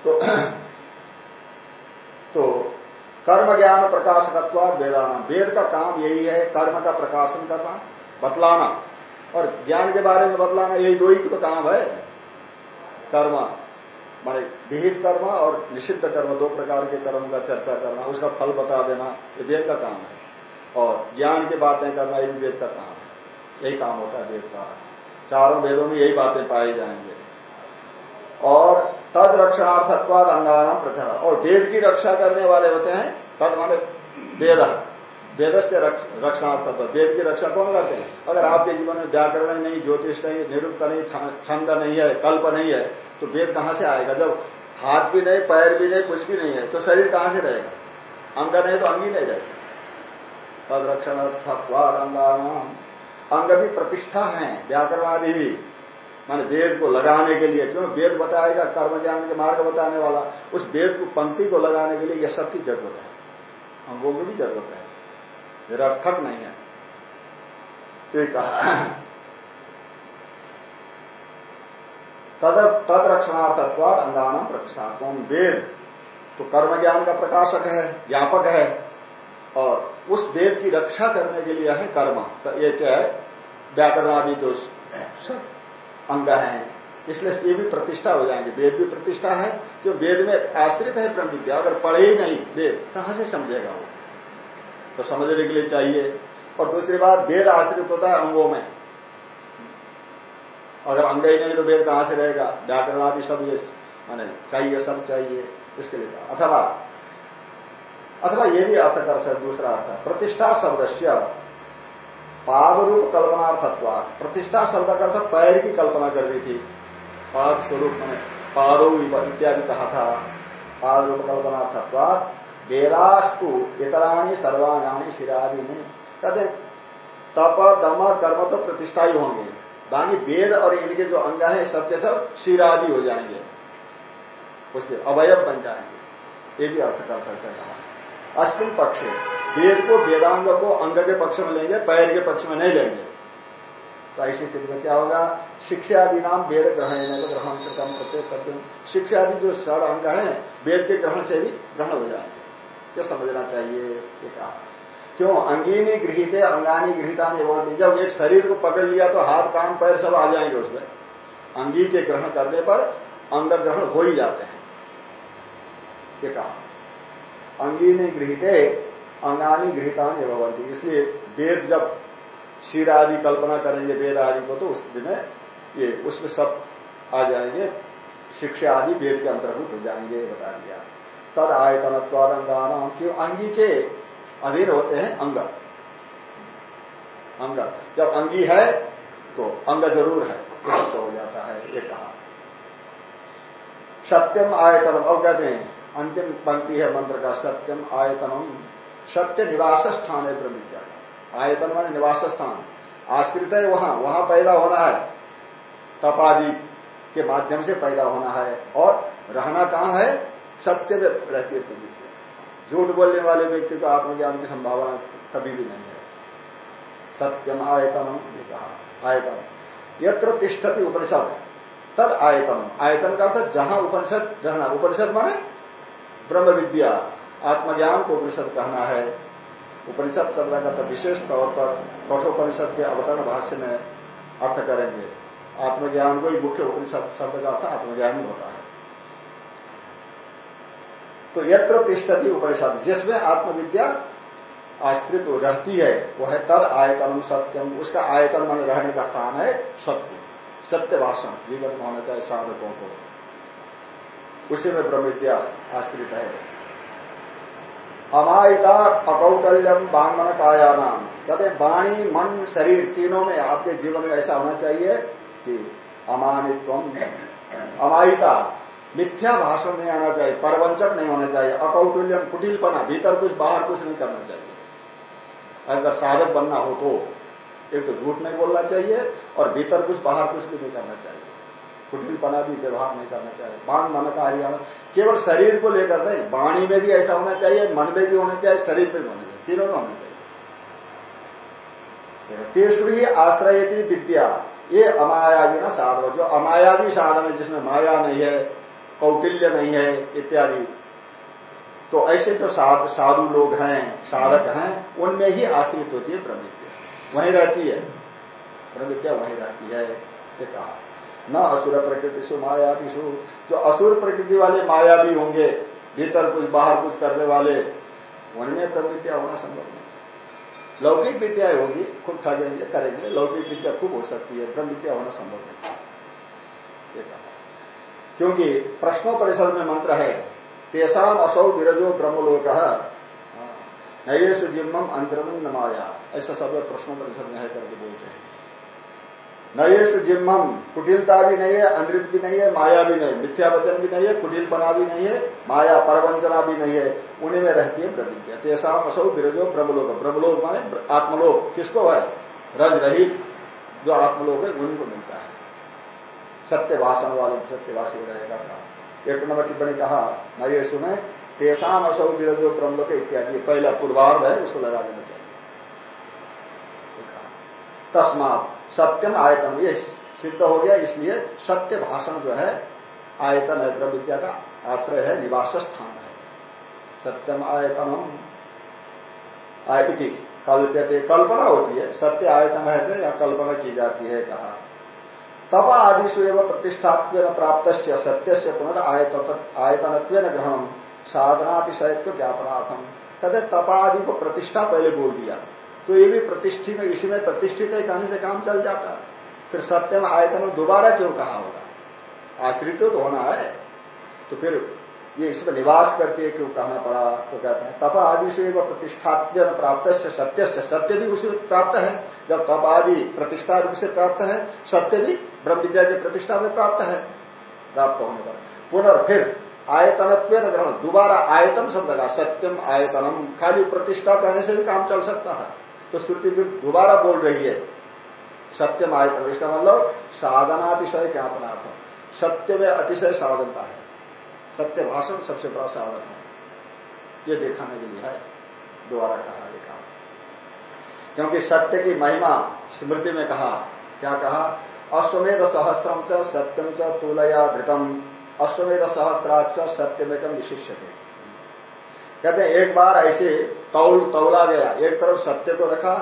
तो (clears throat) तो कर्म ज्ञान प्रकाशकत्व वेदाना वेद का काम यही है, कर्म का प्रकाशन करना, बतलाना। और ज्ञान के बारे में बतलाना, यही दो ही तो काम है। कर्म। माने विहित कर्म और निषिद्ध कर्म, दो प्रकार के कर्म का चर्चा करना, उसका फल बता देना, ये वेद का काम है। और ज्ञान की बातें करना, ये वेद का काम है। यही काम होता है वेद का। चारों वेदों में यही बातें पाई जाएँगे। और तद रक्षणार्थत्वाद अंगाराम प्रथा। और वेद की रक्षा करने वाले होते हैं, तद माने वेद। वेद से रक्षणार्थत्व। वेद की रक्षा कौन करते हैं? अगर आपके जीवन में व्याकरण नहीं, ज्योतिष नहीं निरुक्त नहीं छंद नहीं है, कल्प नहीं है तो वेद कहाँ से आएगा? जब हाथ भी नहीं, पैर भी नहीं, कुछ भी नहीं है तो शरीर कहाँ से रहेगा? अंग नहीं तो अंग ही नहीं रहेगा। तद रक्षण अंगानाम अंग भी प्रतिष्ठा है व्याकरण आदि भी। मान वेद को लगाने के लिए, क्यों? वेद बताएगा, कर्म ज्ञान के मार्ग बताने वाला। उस वेद को पंक्ति को लगाने के लिए यह सबकी ज़रूरत है। अंगों की भी ज़रूरत है। निरर्थक नहीं है। तो कहा। तद तदरक्षणार्थत्वाद अंगानम प्रतिष्ठात्म वेद। तो कर्म ज्ञान का प्रकाशक है, व्यापक है, और उस वेद की रक्षा करने के लिए है कर्म। तो ये क्या है? व्याकरण आदि जो अंग है। इसलिए ये भी प्रतिष्ठा हो जाएँगे। वेद भी प्रतिष्ठा है। जो वेद में आश्रित है ब्रह्म विद्या, अगर पढ़े ही नहीं, वेद कहाँ से समझेगा वो? तो समझने के लिए चाहिए। और दूसरी बात, वेद आश्रित होता है अंगों में। अगर अंग ही नहीं तो वेद कहाँ से रहेगा? व्याकरण आदि सब ये माने चाहिए, सब चाहिए, इसके लिए अथवा अथवा ये भी अर्थ कर सकते दूसरा अर्थ। प्रतिष्ठा शब्द से पादरूप कल्पनार्थत्वा प्रतिष्ठा शब्द का अर्थ पैर की कल्पना कर दी थी। पाद स्वरूप मैंने पादो इत्यादि कहा था। पादरूप कल्पनार्थत्वा वेदास्तु इतराणी सर्वाणी शिरादि ने कहते तप, दम, कर्म तो प्रतिष्ठा ही होंगे। बाकी वेद और इनके जो अंग है सब के सब शिरादि हो जाएँगे। उसके अवयव बन जाएँगे। ये भी अर्थ कर सकते हैं अश्विन पक्ष वेद को वेदांग को अंग के पक्ष में लेंगे, पैर के पक्ष में नहीं लेंगे। तो ऐसी स्थिति में क्या होगा? शिक्षा आदि नाम वेद ग्रहण ग्रहण करते करते शिक्षा आदि जो सड़ अंग है, वेद के ग्रहण से भी ग्रहण हो जाएँगे। ये समझना चाहिए ये कहा? क्यों? अंगीनी गृहित, अंगानी गृहिता नहीं बोलती जब एक शरीर को पकड़ लिया तो हाथ, कान, पैर सब आ जाएँगे उसमें। अंगी के ग्रहण करने पर अंग ग्रहण हो ही जाते हैं। ये कहा। अंगीनी गृहित, अंगानी गृहिता नहीं इसलिए वेद जब शीर आदि कल्पना करेंगे, वेद आदि को तो उस दिन ये, उसमें सब आ जाएँगे। शिक्षा आदि वेद के अंतर्भूत हो जाएँगे, बता दिया। तद आयतन अंगाना क्यों अंगी के अधीन होते हैं? अंग। अंग। जब अंगी है तो अंग ज़रूर है। ये तो हो जाता है, ये कहा। सत्यम आयतनम, अब कहते हैं, अंतिम पंक्ति है मंत्र का, सत्यम आयतनम। सत्य निवास स्थान है ब्रह्म आयतन मान निवास स्थान। आश्रित है वहाँ वहाँ पैदा होना है। तपादी के माध्यम से पैदा होना है। और रहना कहाँ है? सत्य में रहती है झूठ बोलने वाले व्यक्ति को आत्मज्ञान की संभावना कभी भी नहीं है। सत्यम आयतन कहा आयतन यत्र तिष्ठती उपनिषद तद आयतन आयतन का अर्थ जहाँ उपनिषद रहना, उपनिषद माने ब्रह्म विद्या आत्मज्ञान को उपनिषद कहना है। उपनिषद शब्द का तो विशेष तौर पर कठोपनिषद के अवतरण भाष्य में अर्थ करेंगे। आत्मज्ञान को ही मुख्य उपनिषद शब्द का अर्थ आत्मज्ञान ही होता है। तो यत्र तिष्ठती उपनिषद, जिसमें आत्मविद्या आश्रित रहती है, वह तर आयतन सत्यम उसका आयतन मन रहने का स्थान है सत्य। सत्य भाषण जीवन में होना चाहिए साधकों को उसी में ब्रह्मविद्या आश्रित है। अमायिता अकौटल्यम बांगमन काया नाम कहते वाणी मन, शरीर तीनों में आपके जीवन में ऐसा होना चाहिए कि अमानित्व, अमायिता मिथ्या भाषण नहीं आना चाहिए, परवंचक नहीं होना चाहिए अकौटुल्यम कुटिलपना, भीतर कुछ, बाहर कुछ नहीं करना चाहिए। अगर साधक बनना हो तो एक तो झूठ नहीं बोलना चाहिए और भीतर कुछ, बाहर कुछ भी नहीं करना चाहिए। कुटिलपना भी व्यवहार नहीं करना चाहिए। बाण, मन का हरियाणा, केवल शरीर को लेकर नहीं, वाणी में भी ऐसा होना चाहिए, मन में भी होना चाहिए, शरीर में भी होना चाहिए, तीनों में होना चाहिए। तीसरी ही आश्रय विद्या, ये अमायावी ना साधन जो अमायावी साधन है, जिसमें माया नहीं है कौटिल्य नहीं है इत्यादि। तो ऐसे जो साधु लोग हैं साधक हैं उनमें ही आश्रित होती है प्रवृत्ति। वहीं रहती है। प्रवृत्तियाँ वहीं रहती है ये कहा। न असुर प्रकृति सु मायावी जो असुर प्रकृति वाले मायावी होंगे भीतर कुछ बाहर कुछ करने वाले उनमें प्रवृत्तियाँ होना संभव नहीं। लौकिक विद्या होगी खुद खाएँगे करेंगे लौकिक विद्या खूब हो सकती है ब्रह्म विद्या होना संभव नहीं। क्योंकि प्रश्नो प्रश्नोपरिषद में मंत्र है, तेसाम असौ विरजो ब्रह्मलोक। नयेश जिम्मम अंतरम न माया। ऐसा सब प्रश्नोपरिषद में है करके बोलते हैं। नयेश जिम्मम कुटिलता भी नहीं है अंधित भी नहीं है, माया भी नहीं। मिथ्या वचन भी नहीं है, कुटिलपना भी नहीं है, माया परवंचना भी नहीं है। उन्हीं में रहती है प्रतिज्ञा। तेसाम असौ विरजो ब्रह्मलोक। ब्रह्मलोक माने आत्मलोक। किसको है? रज रहित। जो आत्मलोक है, उन्हीं को मिलता है। सत्य भाषण वाले सत्यभाषी रहेगा एक नंबर टिप्पणी कहा नये सुने तेषाम असौ विरजो ब्रह्मलोक इत्यादि पहला पूर्वार्ध है, उसको लगा देना चाहिए। तस्मात सत्यम आयतन ये सिद्ध हो गया, इसलिए सत्य भाषण जो है, आयतन है विद्या का आश्रय है निवास स्थान है। सत्यम आयतनम आयति। कल्प्यते कल्पना होती है, सत्य आयतन है या कल्पना की जाती है, कहा। तप आदिशु एवं प्रतिष्ठात्व प्राप्त सत्य से पुनः आयतन ग्रहण साधनातिशयत्व ज्ञापनार्थम। कहते तपादि को प्रतिष्ठा पहले बोल दिया। तो ये भी प्रतिष्ठित इसी में प्रतिष्ठित है, कहने से काम चल जाता। फिर सत्य में आयतन दोबारा क्यों कहा होगा? आश्रित तो होना है। तो फिर ये इसमें निवास करके क्यों कहना पड़ा तो कहते हैं, तप आदि से वह प्रतिष्ठात्य प्राप्त से सत्य से सत्य भी उसे प्राप्त है। जब तप आदि प्रतिष्ठा रूप से प्राप्त है, सत्य भी ब्रह्म विद्या की प्रतिष्ठा में प्राप्त है। प्राप्त होने पर पुनर्फिर आयतनत्व ग्रहण। दोबारा आयतन शब्द का सत्यम आयतनम खाली प्रतिष्ठा करने से भी काम चल सकता है। तो श्रुति भी दोबारा बोल रही है, सत्यम आयतन। इसका मतलब साधनातिशय ज्ञापनार्थ। सत्य में अतिशय साधनता है सत्य भाषण सबसे बड़ा साधन है। ये दिखाने के लिए है द्वारा कहा कहा क्योंकि सत्य की महिमा स्मृति में कहा, क्या कहा? अश्वमेध सहस्त्रम च सत्यम च तुलया धृतम अश्वमेध सहस्त्राच सत्यमेकम विशिष्य थे कहते हैं, एक बार ऐसे तौल, तौला गया। एक तरफ़ सत्य को रखा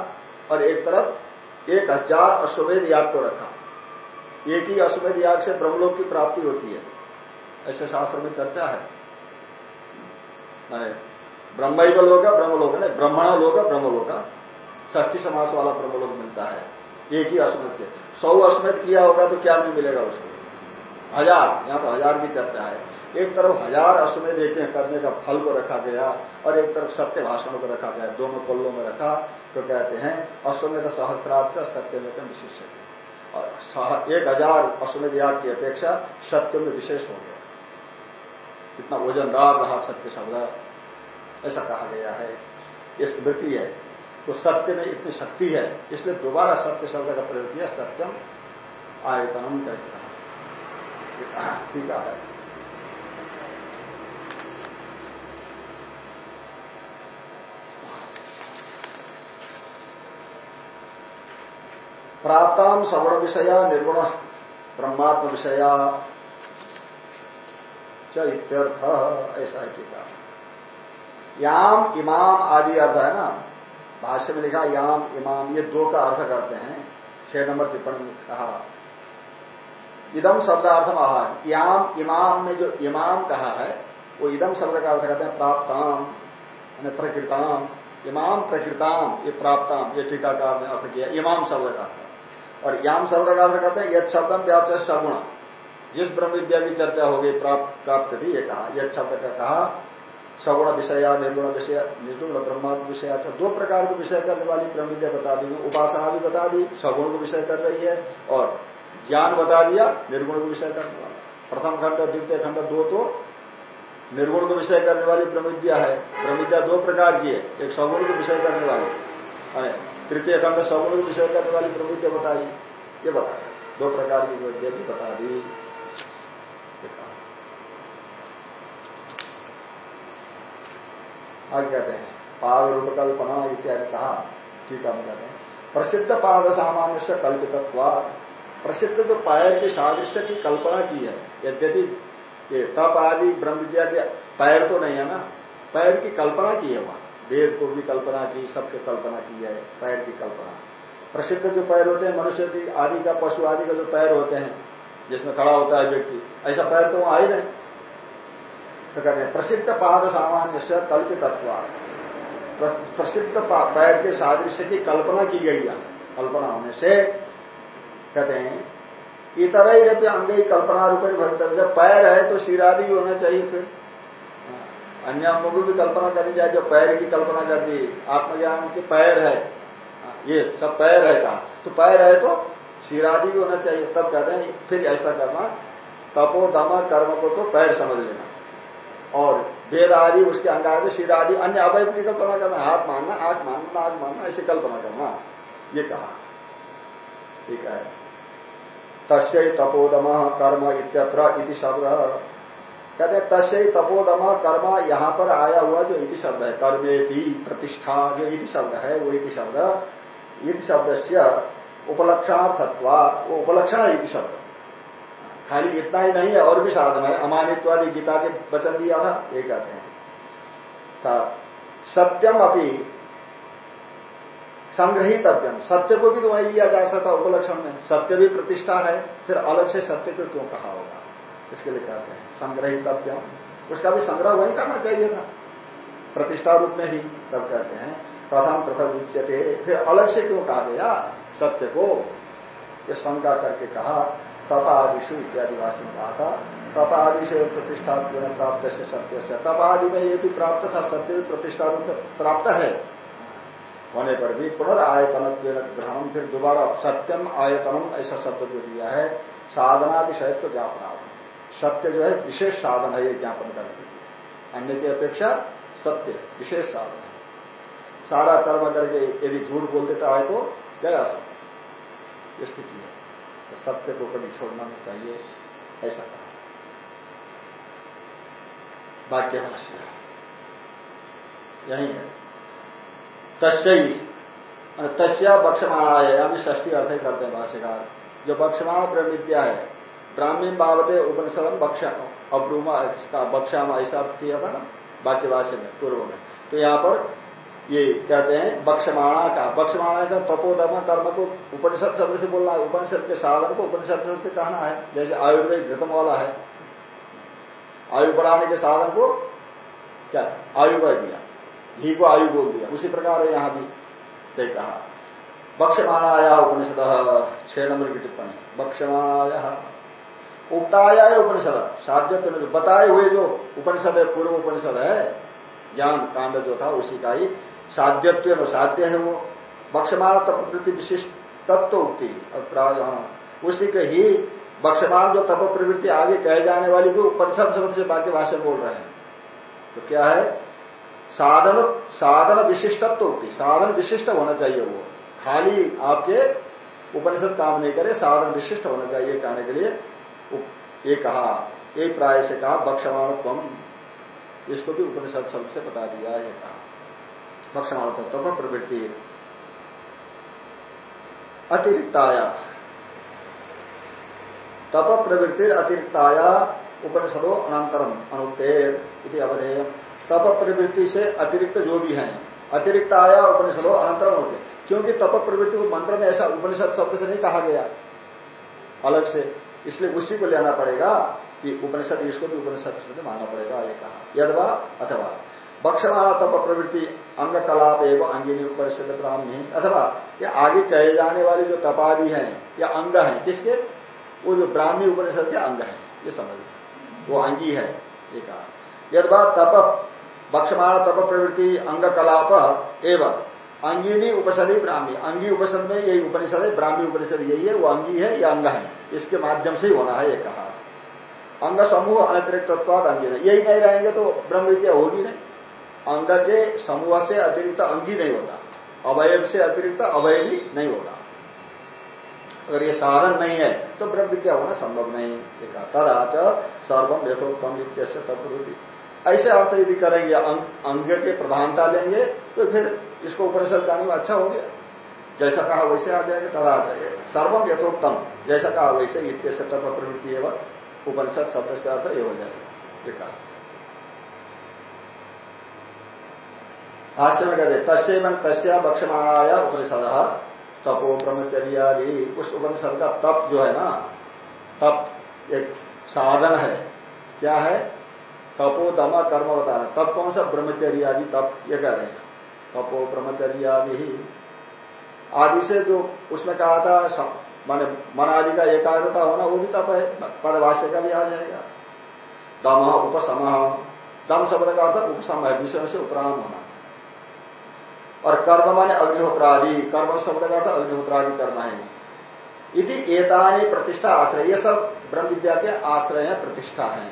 और एक तरफ़ एक हज़ार अश्वमेध याग को रखा। एक ही अश्वमेध याग से ब्रह्मलोक की प्राप्ति होती है। ऐसे शास्त्र में चर्चा है। ब्रह्म लोग ब्रह्मलोक है ब्रह्मणा लोग ब्रह्मलोक। ष्ठी समास वाला ब्रह्मलोक मिलता है। एक ही अश्वमेध से। सौ अश्वमेध किया होगा तो क्या नहीं मिलेगा उसको हज़ार, यहाँ पर हज़ार की चर्चा है। एक तरफ़ हज़ार अश्वमेध एक करने का फल को रखा गया और एक तरफ़ सत्य भाषणों को रखा गया, दोनों पल्लों में रखा तो कहते हैं, अश्वमेध सहस्त्रार्थ का सत्य में विशिष्ट और एक हज़ार अश्वमेध याग की अपेक्षा सत्य में विशेष हो गया। इतना वजनदार रहा सत्य शब्द। ऐसा कहा गया है। ये स्मृति है। तो सत्य में इतनी शक्ति है, इसलिए दोबारा सत्य शब्द का प्रयोग किया, सत्यम आयतनम कहते कहा, ठीक है। प्राप्ताम सवर्ण विषया निर्गुण ब्रह्मात्म विषया इत्यर्थ ऐसा है टीका। याम, इमाम आदि अर्थ है ना? भाष्य में लिखा, याम, इमाम, ये दो का अर्थ करते हैं। छह नंबर टिप्पणी में कहा। इदम शब्दार्थम आहा याम, इमाम में जो इमाम कहा है, वो इदम शब्द का अर्थ कहते हैं प्राप्ताम प्रकृताम। इमाम, प्रकृताम, ये प्राप्ताम, ये टीकाकार ने अर्थ किया। इमाम शब्द का और याम शब्द का अर्थ कहते हैं, यद शब्दम व्याप्त सगुण जिस ब्रह्म विद्या की चर्चा होगी, प्राप्त प्राप्त थी ये कहा। यह शब्द का कहा। सगुण विषय, निर्गुण विषय, निर्गुण ब्रह्मात्म विषय। अच्छा दो प्रकार के विषय करने वाली ब्रह्म विद्या बता दी। उपासना भी बता दी, सगुण को विषय कर रही है और ज्ञान बता दिया, निर्गुण को विषय करने वाला। प्रथम खंड, द्वितीय खंड, दो तो निर्गुण को विषय करने वाली ब्रह्म विद्या है। ब्रह्म विद्या दो प्रकार की है। एक सगुण को विषय करने वाली तृतीय खंड, सगुण को विषय करने वाली ब्रह्म विद्या बता दी ये बता दो प्रकार की विद्या भी बता दी। आगे कहते हैं पाद रूप कल्पना इत्यादि कहा ठीक है कहते हैं। प्रसिद्ध पाद सामान्य से कल्पित प्रसिद्ध जो पैर की सादृश्य की कल्पना की है। यद्यपि ये तप आदि, ब्रह्म विद्या के पैर तो नहीं है ना। पैर की कल्पना की है वहाँ। वेद को भी कल्पना की, सबके कल्पना की है, पैर की कल्पना। प्रसिद्ध जो पैर होते हैं, मनुष्य आदि का पशु आदि का जो पैर होते हैं, जिसमें खड़ा होता है व्यक्ति, ऐसा पैर तो वहाँ ही नहीं। तो कहते हैं, प्रसिद्ध पाद सामान्य से कल्पित प्रसिद्ध पैर के सादृश्य की कल्पना की गई है, कल्पना होने से। कहते हैं इतर ही रहते अंग ही कल्पना रूप में भवितव्य। जब पैर है तो शिरादि भी होना चाहिए फिर। अन्य अंगों की भी कल्पना करनी चाहिए, जो पैर की कल्पना कर दी आत्मज्ञान के पैर है। ये सब पैर है कहा। तो पैर है तो शिरादि भी होना चाहिए। तब कहते हैं, फिर ऐसा करना तपो दमा कर्म को तो पैर समझ लेना। और वेद आदि, उसके अंग आदि शिर आदि, अन्य अवैध की कल्पना करना, हाथ मानना, आँख मानना, नाक मानना, ऐसी कल्पना करना। ये कहा। ठीक है। तस्य तपोदम कर्म इत्यत्र इति शब्द। कहते तस्य तपोदम कर्म यहाँ पर आया हुआ जो इति शब्द है, कर्मेति प्रतिष्ठा जो इति शब्द है, वो इति शब्द। इति शब्द से उपलक्षणार्थत्वा, वो उपलक्षण इति शब्द। खाली इतना ही नहीं है, और भी साधन है। अमानित्वादी गीता के वचन दिया था, ये कहते हैं। सत्यम अपनी संग्रहितव्यम। सत्य को भी तो वही लिया जा सकता उपलक्षण में। सत्य भी प्रतिष्ठा है, फिर अलग से सत्य को क्यों कहा होगा? इसके लिए कहते हैं, संग्रहितव्यम। उसका भी संग्रह वही करना चाहिए था। प्रतिष्ठा रूप में ही, तब कहते हैं प्रथम प्रथम उच्चते फिर अलग से क्यों कहा गया? सत्य को, ये शंका करके कहा तपादिशु इत्यादि भाषण कहा था तपादि से प्रतिष्ठा प्राप्त से सत्य से तपादि में ये भी प्राप्त। था सत्य भी प्रतिष्ठा रूप प्राप्त है होने पर भी पुनर्आयतन ग्रहण फिर दोबारा सत्यम आयतनम ऐसा शब्द जो दिया है साधना विषय तो ज्ञापन सत्य जो है, विशेष साधन है ये ज्ञापन करने के लिए। अन्य की अपेक्षा सत्य, विशेष साधन है। सारा कर्म करके यदि झूठ बोल देता है तो गया सब स्थिति है। तो सत्य को कभी छोड़ना नहीं चाहिए, ऐसा कहा। वाक्य भाष्य यही है। तस्यी तस्या बक्षमाणा है, अभी ष्टी अर्थ ही करते हैं भाष्यकार। जो बक्षमाण ब्रह्म विद्या है, ब्राह्मीण बाबते उपनिषद बक्षा अब्रूमा बक्षामा ऐसा अर्थ किया था ना वाक्यभाष्य में, पूर्व में। तो यहाँ पर ये कहते हैं बक्षमाणा का। बक्षमाणा का तपोधर्म, कर्म को उपनिषद शब्द से बोलना है। उपनिषद के साधन को उपनिषद शब्द से कहना है। जैसे आयुर्वेद घृतम वाला है। आयु बढ़ाने के साधन को क्या? आयु कह दिया घी को आयु बोल दिया। उसी प्रकार है यहाँ भी। कहा बक्षमाणाया उपनिषद। छह नंबर की टिप्पणी। बक्षमाणाया। उक्ताया उपनिषद। साध्य तो बताए हुए जो उपनिषद है, पूर्व उपनिषद है, ज्ञान कांड जो था, उसी का ही साध्यत्व साध्य है वो। बक्षमाण तपवृत्ति विशिष्ट तत्व उक्ति उसी के ही बक्षमान जो तप प्रवृत्ति आगे कहे जाने वाली को उपनिषद शब्द से बाकी भाषा बोल रहे हैं। तो क्या है? साधन साधन विशिष्टत्व होती साधन विशिष्ट होना चाहिए वो। खाली आपके उपनिषद काम नहीं करे, साधन विशिष्ट होना चाहिए कहने के लिए। ये कहा एक प्राय से कहा बक्षमाण कम इसको भी उपनिषद शब्द से बता दिया ये कहा। बक्षमाण तप प्रवृत्ति अतिरिक्ताया। तप प्रवृत्ति अतिरिक्ताया उपनिषदों अनंतरम अनुत्तेर अवधेय तप प्रवृत्ति से अतिरिक्त जो भी है अतिरिक्त आया उपनिषदों अनंतरम होते क्योंकि तप प्रवृत्ति को मंत्र में ऐसा उपनिषद शब्द से नहीं कहा गया। अलग से। इसलिए उसी को लेना पड़ेगा कि उपनिषद इसको भी उपनिषद मानना पड़ेगा, ये कहा। यदवा अथवा। बक्षमाणा तप प्रवृत्ति अंग कलाप एवं अंगिनी उपनिषद ब्राह्मी अथवा ये आगे कहे जाने वाली जो तपादि है, या अंग है, किसके? वो जो ब्राह्मी उपनिषद के अंग है, ये समझ वो अंगी है, ये कहा। तप बक्षमाण तप प्रवृत्ति अंग कलाप एवं अंगिनी उपसदी ब्राह्मी। अंगी उपसद में यही उपनिषद है, ब्राह्मी उपनिषद यही है, वो अंगी है या अंग है, इसके माध्यम से ही होना है, ये कहा। अंग समूह अतिरिक्त अंगी नहीं यही नहीं रहेंगे तो ब्रह्म विद्या होगी नहीं। अंग के समूह से अतिरिक्त अंगी नहीं होगा अवयव से अतिरिक्त अवयवी नहीं होगा अगर ये साधन नहीं है तो ब्रह्म विद्या होना संभव नहीं। देखा तदाच सर्वम यथोत्तम से तत्वरूपी ऐसे अर्थ यदि करेंगे, अंग के प्रधानता लेंगे तो फिर इसको उपनिषद जाने में अच्छा हो गया। जैसा कहा वैसे आ जाएगा, तदा आ जाएगा। सर्वम यथोत्तम जैसा कहा वैसे नित्य से तत्व प्रवृत्ति एवं उपनिषद शब्द से अर्थ ये हो जाएगा ये कहा भाष्य में कहते तस्म तस्या बक्षमाणाया उपनिषद तपो ब्रह्मचर्यादि उस उपनिषद का तप जो है ना, तप एक साधन है। क्या है? तपो दमा कर्म बता रहे तप कौन सा? ब्रह्मचर्य तप, ये कह रहे हैं। तपो ब्रह्मचर्य आदि ही। आदि से जो उसमें कहा था माने मन आदि का एकाग्रता होना, वो भी तप है। पदभाष्य का भी आ जाएगा। दम उपसम। दम शब्द का अर्थ उपसम है विषय से उपराम होना। और कर्म माने अग्निहोत्रादि, कर्म शब्द का अर्थ अग्निहोत्रादि कर्म है। यदि एतानी प्रतिष्ठा आश्रय, ये सब ब्रह्म विद्या के आश्रय है, प्रतिष्ठा है।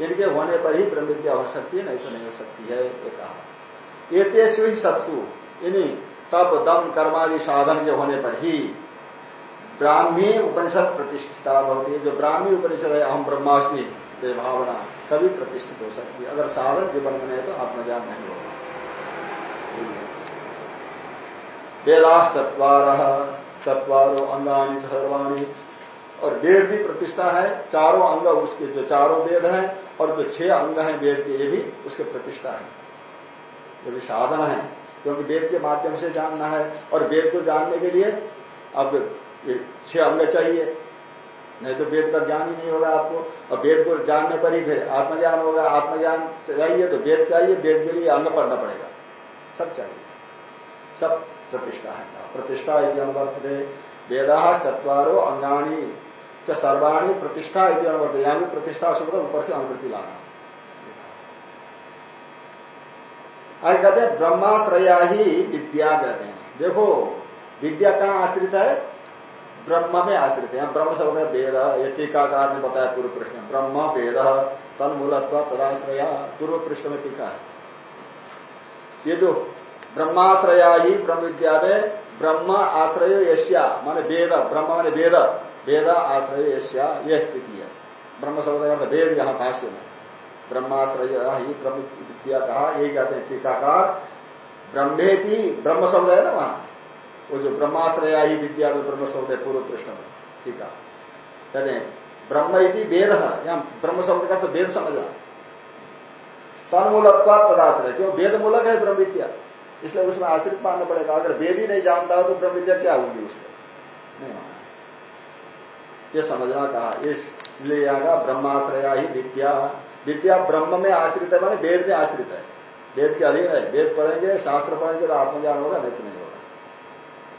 इनके होने पर ही ब्रह्म विद्या हो सकती है, नहीं तो नहीं हो सकती है एतेषु ही सत्सु इन्हीं तप दम कर्मादि साधन के होने पर ही ब्राह्मी उपनिषद प्रतिष्ठिता होती है जो ब्राह्मी उपनिषद है अहम ब्रह्माष्टमी भावना कभी प्रतिष्ठित हो सकती है। अगर साधन जीवन में है तो आत्मज्ञान नहीं होगा। वेदास चतवार चतवारो अंगानी सर्वाणी और वेद भी प्रतिष्ठा है, चारों अंग उसके, जो चारों वेद हैं और जो छह अंग हैं वेद के, ये भी उसके प्रतिष्ठा है। ये भी साधन है, क्योंकि वेद के माध्यम से जानना है। और वेद को जानने के लिए अब छह अंग चाहिए। नहीं तो वेद का ज्ञान ही नहीं होगा आपको। और वेद को जानने पर ही फिर आत्मज्ञान होगा। आत्मज्ञान चाहिए तो वेद चाहिए, वेद के लिए अंग पढ़ना पड़ेगा। सब चाहिए। सब प्रतिष्ठा है। प्रतिष्ठा यदि अनुवर्त वेदा चतवारो अंगाणी सर्वाणी प्रतिष्ठा यदि अनुवर्त यहाँ भी प्रतिष्ठा शब्द ऊपर से अनुवृत्ति लाना। आज कहते हैं ब्रह्माश्रया ही विद्या कहते हैं। देखो, विद्या कहाँ आश्रित है? ब्रह्म में आश्रित है। ब्रह्म शब्द है वेद, ये टीकाकार ने बताया पूर्व प्रश्न ब्रह्म, वेद तन मूलत्व तदाश्रया, पूर्व पृष्ठ में टीका है। ये जो ब्रह्माश्रया ही ब्रह्म विद्या में ब्रह्म आश्रय यश्या माने वेद, ब्रह्म माने वेद वेद आश्रय यश्या यह स्थिति है। ब्रह्म शब्द का वेद यहाँ भाष्य में। ब्रह्माश्रय ही ब्रह्म विद्या कहा यही कहते हैं टीकाकार, ब्रह्मेति ब्रह्म शब्द है ना वहाँ? वो जो ब्रह्माश्रया ही विद्या में ब्रह्म शब्द है पूर्व कृष्ण में, टीका। कहते हैं, ब्रह्म इति वेद, यहाँ ब्रह्म शब्द का तो वेद समझा तन्मूलत्वा तदाश्रय क्यों? वेद मूलक है ब्रह्म विद्या इसलिए उसमें आश्रित मानना पड़ेगा। अगर वेद ही नहीं जानता तो ब्रह्म विद्या क्या होगी उसमें? नहीं माना ये समझना कहा। इसलिए यहाँ ब्रह्माश्रया ही विद्या। विद्या ब्रह्म में आश्रित है, माने वेद में आश्रित है। वेद के अधीन है। वेद पढ़ेंगे, शास्त्र पढ़ेंगे तो आत्मज्ञान होगा नहीं नहीं होगा।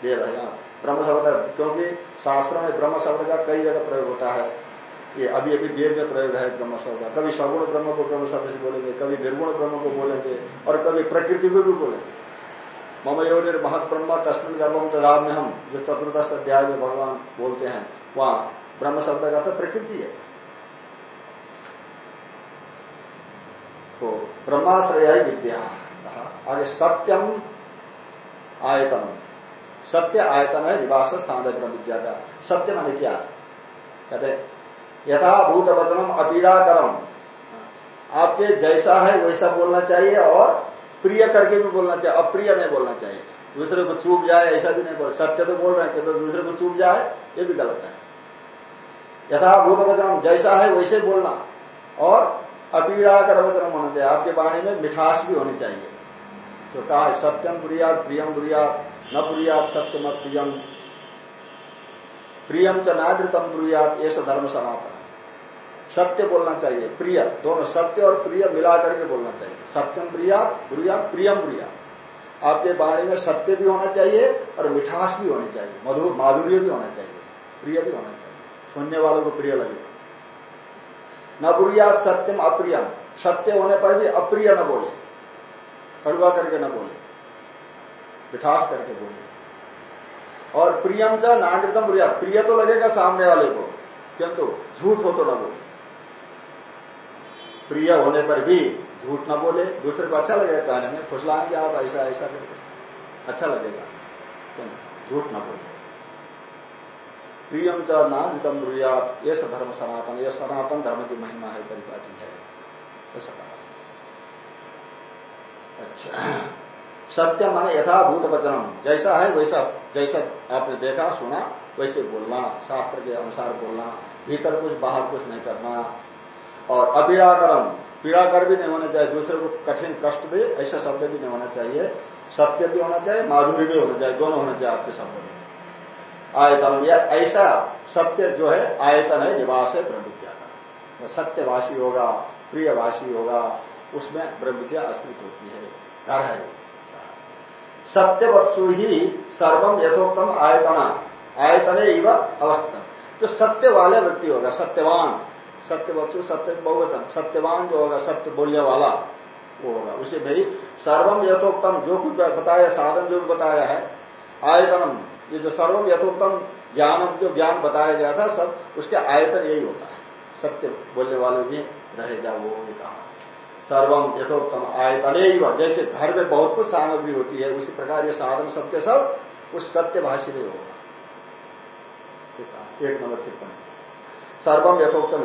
वेद है यहाँ। ब्रह्म शब्द क्योंकि शास्त्र में ब्रह्म शब्द का कई जगह प्रयोग होता है। ये अभी अभी वेद में प्रयोग है ब्रह्म शब्द कभी सगुण ब्रह्म को ब्रह्म शब्द से बोलेंगे, कभी निर्गुण ब्रह्म को बोलेंगे, और कभी प्रकृति को भी बोलेंगे। मम योनिर महत ब्रह्म तस्मिन गर्भम तदाब में हम जो चतुर्दश अध्याय में भगवान बोलते हैं, वहाँ ब्रह्म शब्द का तो प्रकृति है। तो ब्रह्माश्रय विद्या आगे सत्यम आयतन सत्य आयतन है निवास स्थान है ब्रह्म विद्या का। सत्य माने क्या? कहते यथाभूत वचनम अपीड़ाकरम। आपके जैसा है वैसा बोलना चाहिए और प्रिय करके भी बोलना चाहिए, अप्रिय नहीं बोलना चाहिए। दूसरे को चूक जाए, ऐसा भी नहीं बोल, सत्य तो बोल रहे हैं कि दूसरे को चूक जाए, ये भी गलत है। यथाभूत वचनम जैसा है वैसे बोलना। और अपीड़ाकर वचनम होना चाहिए आपके वाणी में मिठास भी होनी चाहिए। तो कहा सत्यम बुरिया प्रियम बुरिया न बुरियात सत्यम प्रियम। प्रियम च नागृतम बुरियात ऐसा धर्म समापन सत्य बोलना चाहिए, प्रिय। दोनों सत्य और प्रिय मिला करके बोलना चाहिए। सत्यम प्रिया बुरिया प्रियम बुरिया आपके बाणी में सत्य भी होना चाहिए और मिठास भी होनी चाहिए। मधुर माधुर्य भी होना चाहिए। प्रिय भी होना चाहिए। सुनने वालों को प्रिय लगे। न बुरिया सत्यम अप्रियम। सत्य होने पर भी अप्रिय न बोले। कड़वा करके न बोले। मिठास करके बोले। और प्रियम च नागरिकम बुरिया प्रिय तो लगेगा सामने वाले को, किंतु झूठ हो तो न बोले। प्रिय होने पर भी झूठ न बोले। दूसरे को अच्छा लगेगा कहने में फुसलाएँगे आप ऐसा ऐसा करके। अच्छा लगेगा। झूठ न बोले। प्रियम च नाम ब्रुया ये धर्म सनातन, ये सनातन धर्म की महिमा है, परिपाटी है। ऐसा कहा अच्छा। सत्य माने यथाभूत वचनम जैसा है वैसा, जैसा आपने देखा, सुना, वैसे बोलना, शास्त्र के अनुसार बोलना, भीतर कुछ, बाहर कुछ नहीं करना। और अपीड़ाकरम पीड़ाकर भी नहीं होना चाहिए, दूसरे को कठिन कष्ट दे ऐसा शब्द भी नहीं होना चाहिए, सत्य भी होना चाहिए माधुर्य भी होना चाहिए, दोनों होना चाहिए आपके शब्द में। आयतन, या ऐसा सत्य जो है, आयतन है, निवास है, ब्रह्मविद्या का। सत्यवासी होगा, प्रियवासी होगा, उसमें ब्रह्मविद्या अस्तित्व होती है, घर है। सत्य वत्सु ही सर्वम यथोक्तम आयतना, आयतने इव अवस्था। जो सत्य वाले व्यक्ति होगा, सत्यवान। सत्य वस्तु सत्य बहुवचन सत्यवान जो होगा, सत्य बोलने वाला वो होगा। उसे भाई सर्वम यथोक्तम जो कुछ बताया, साधन जो भी बताया है, आयतनम, ये जो सर्वम यथोक्तम ज्ञानम, जो ज्ञान बताया गया था, सब उसके आयतन यही होता है। सत्य बोलने वाले भी रहेगा वो भी कहा। सर्वम यथोक्तम आयतन ही जैसे घर में बहुत कुछ सामग्री होती है, उसी प्रकार ये साधन, सत्य सब उस सत्य भाषी में होगा। एक नंबर टिप्पणी। सर्वम यथोक्तम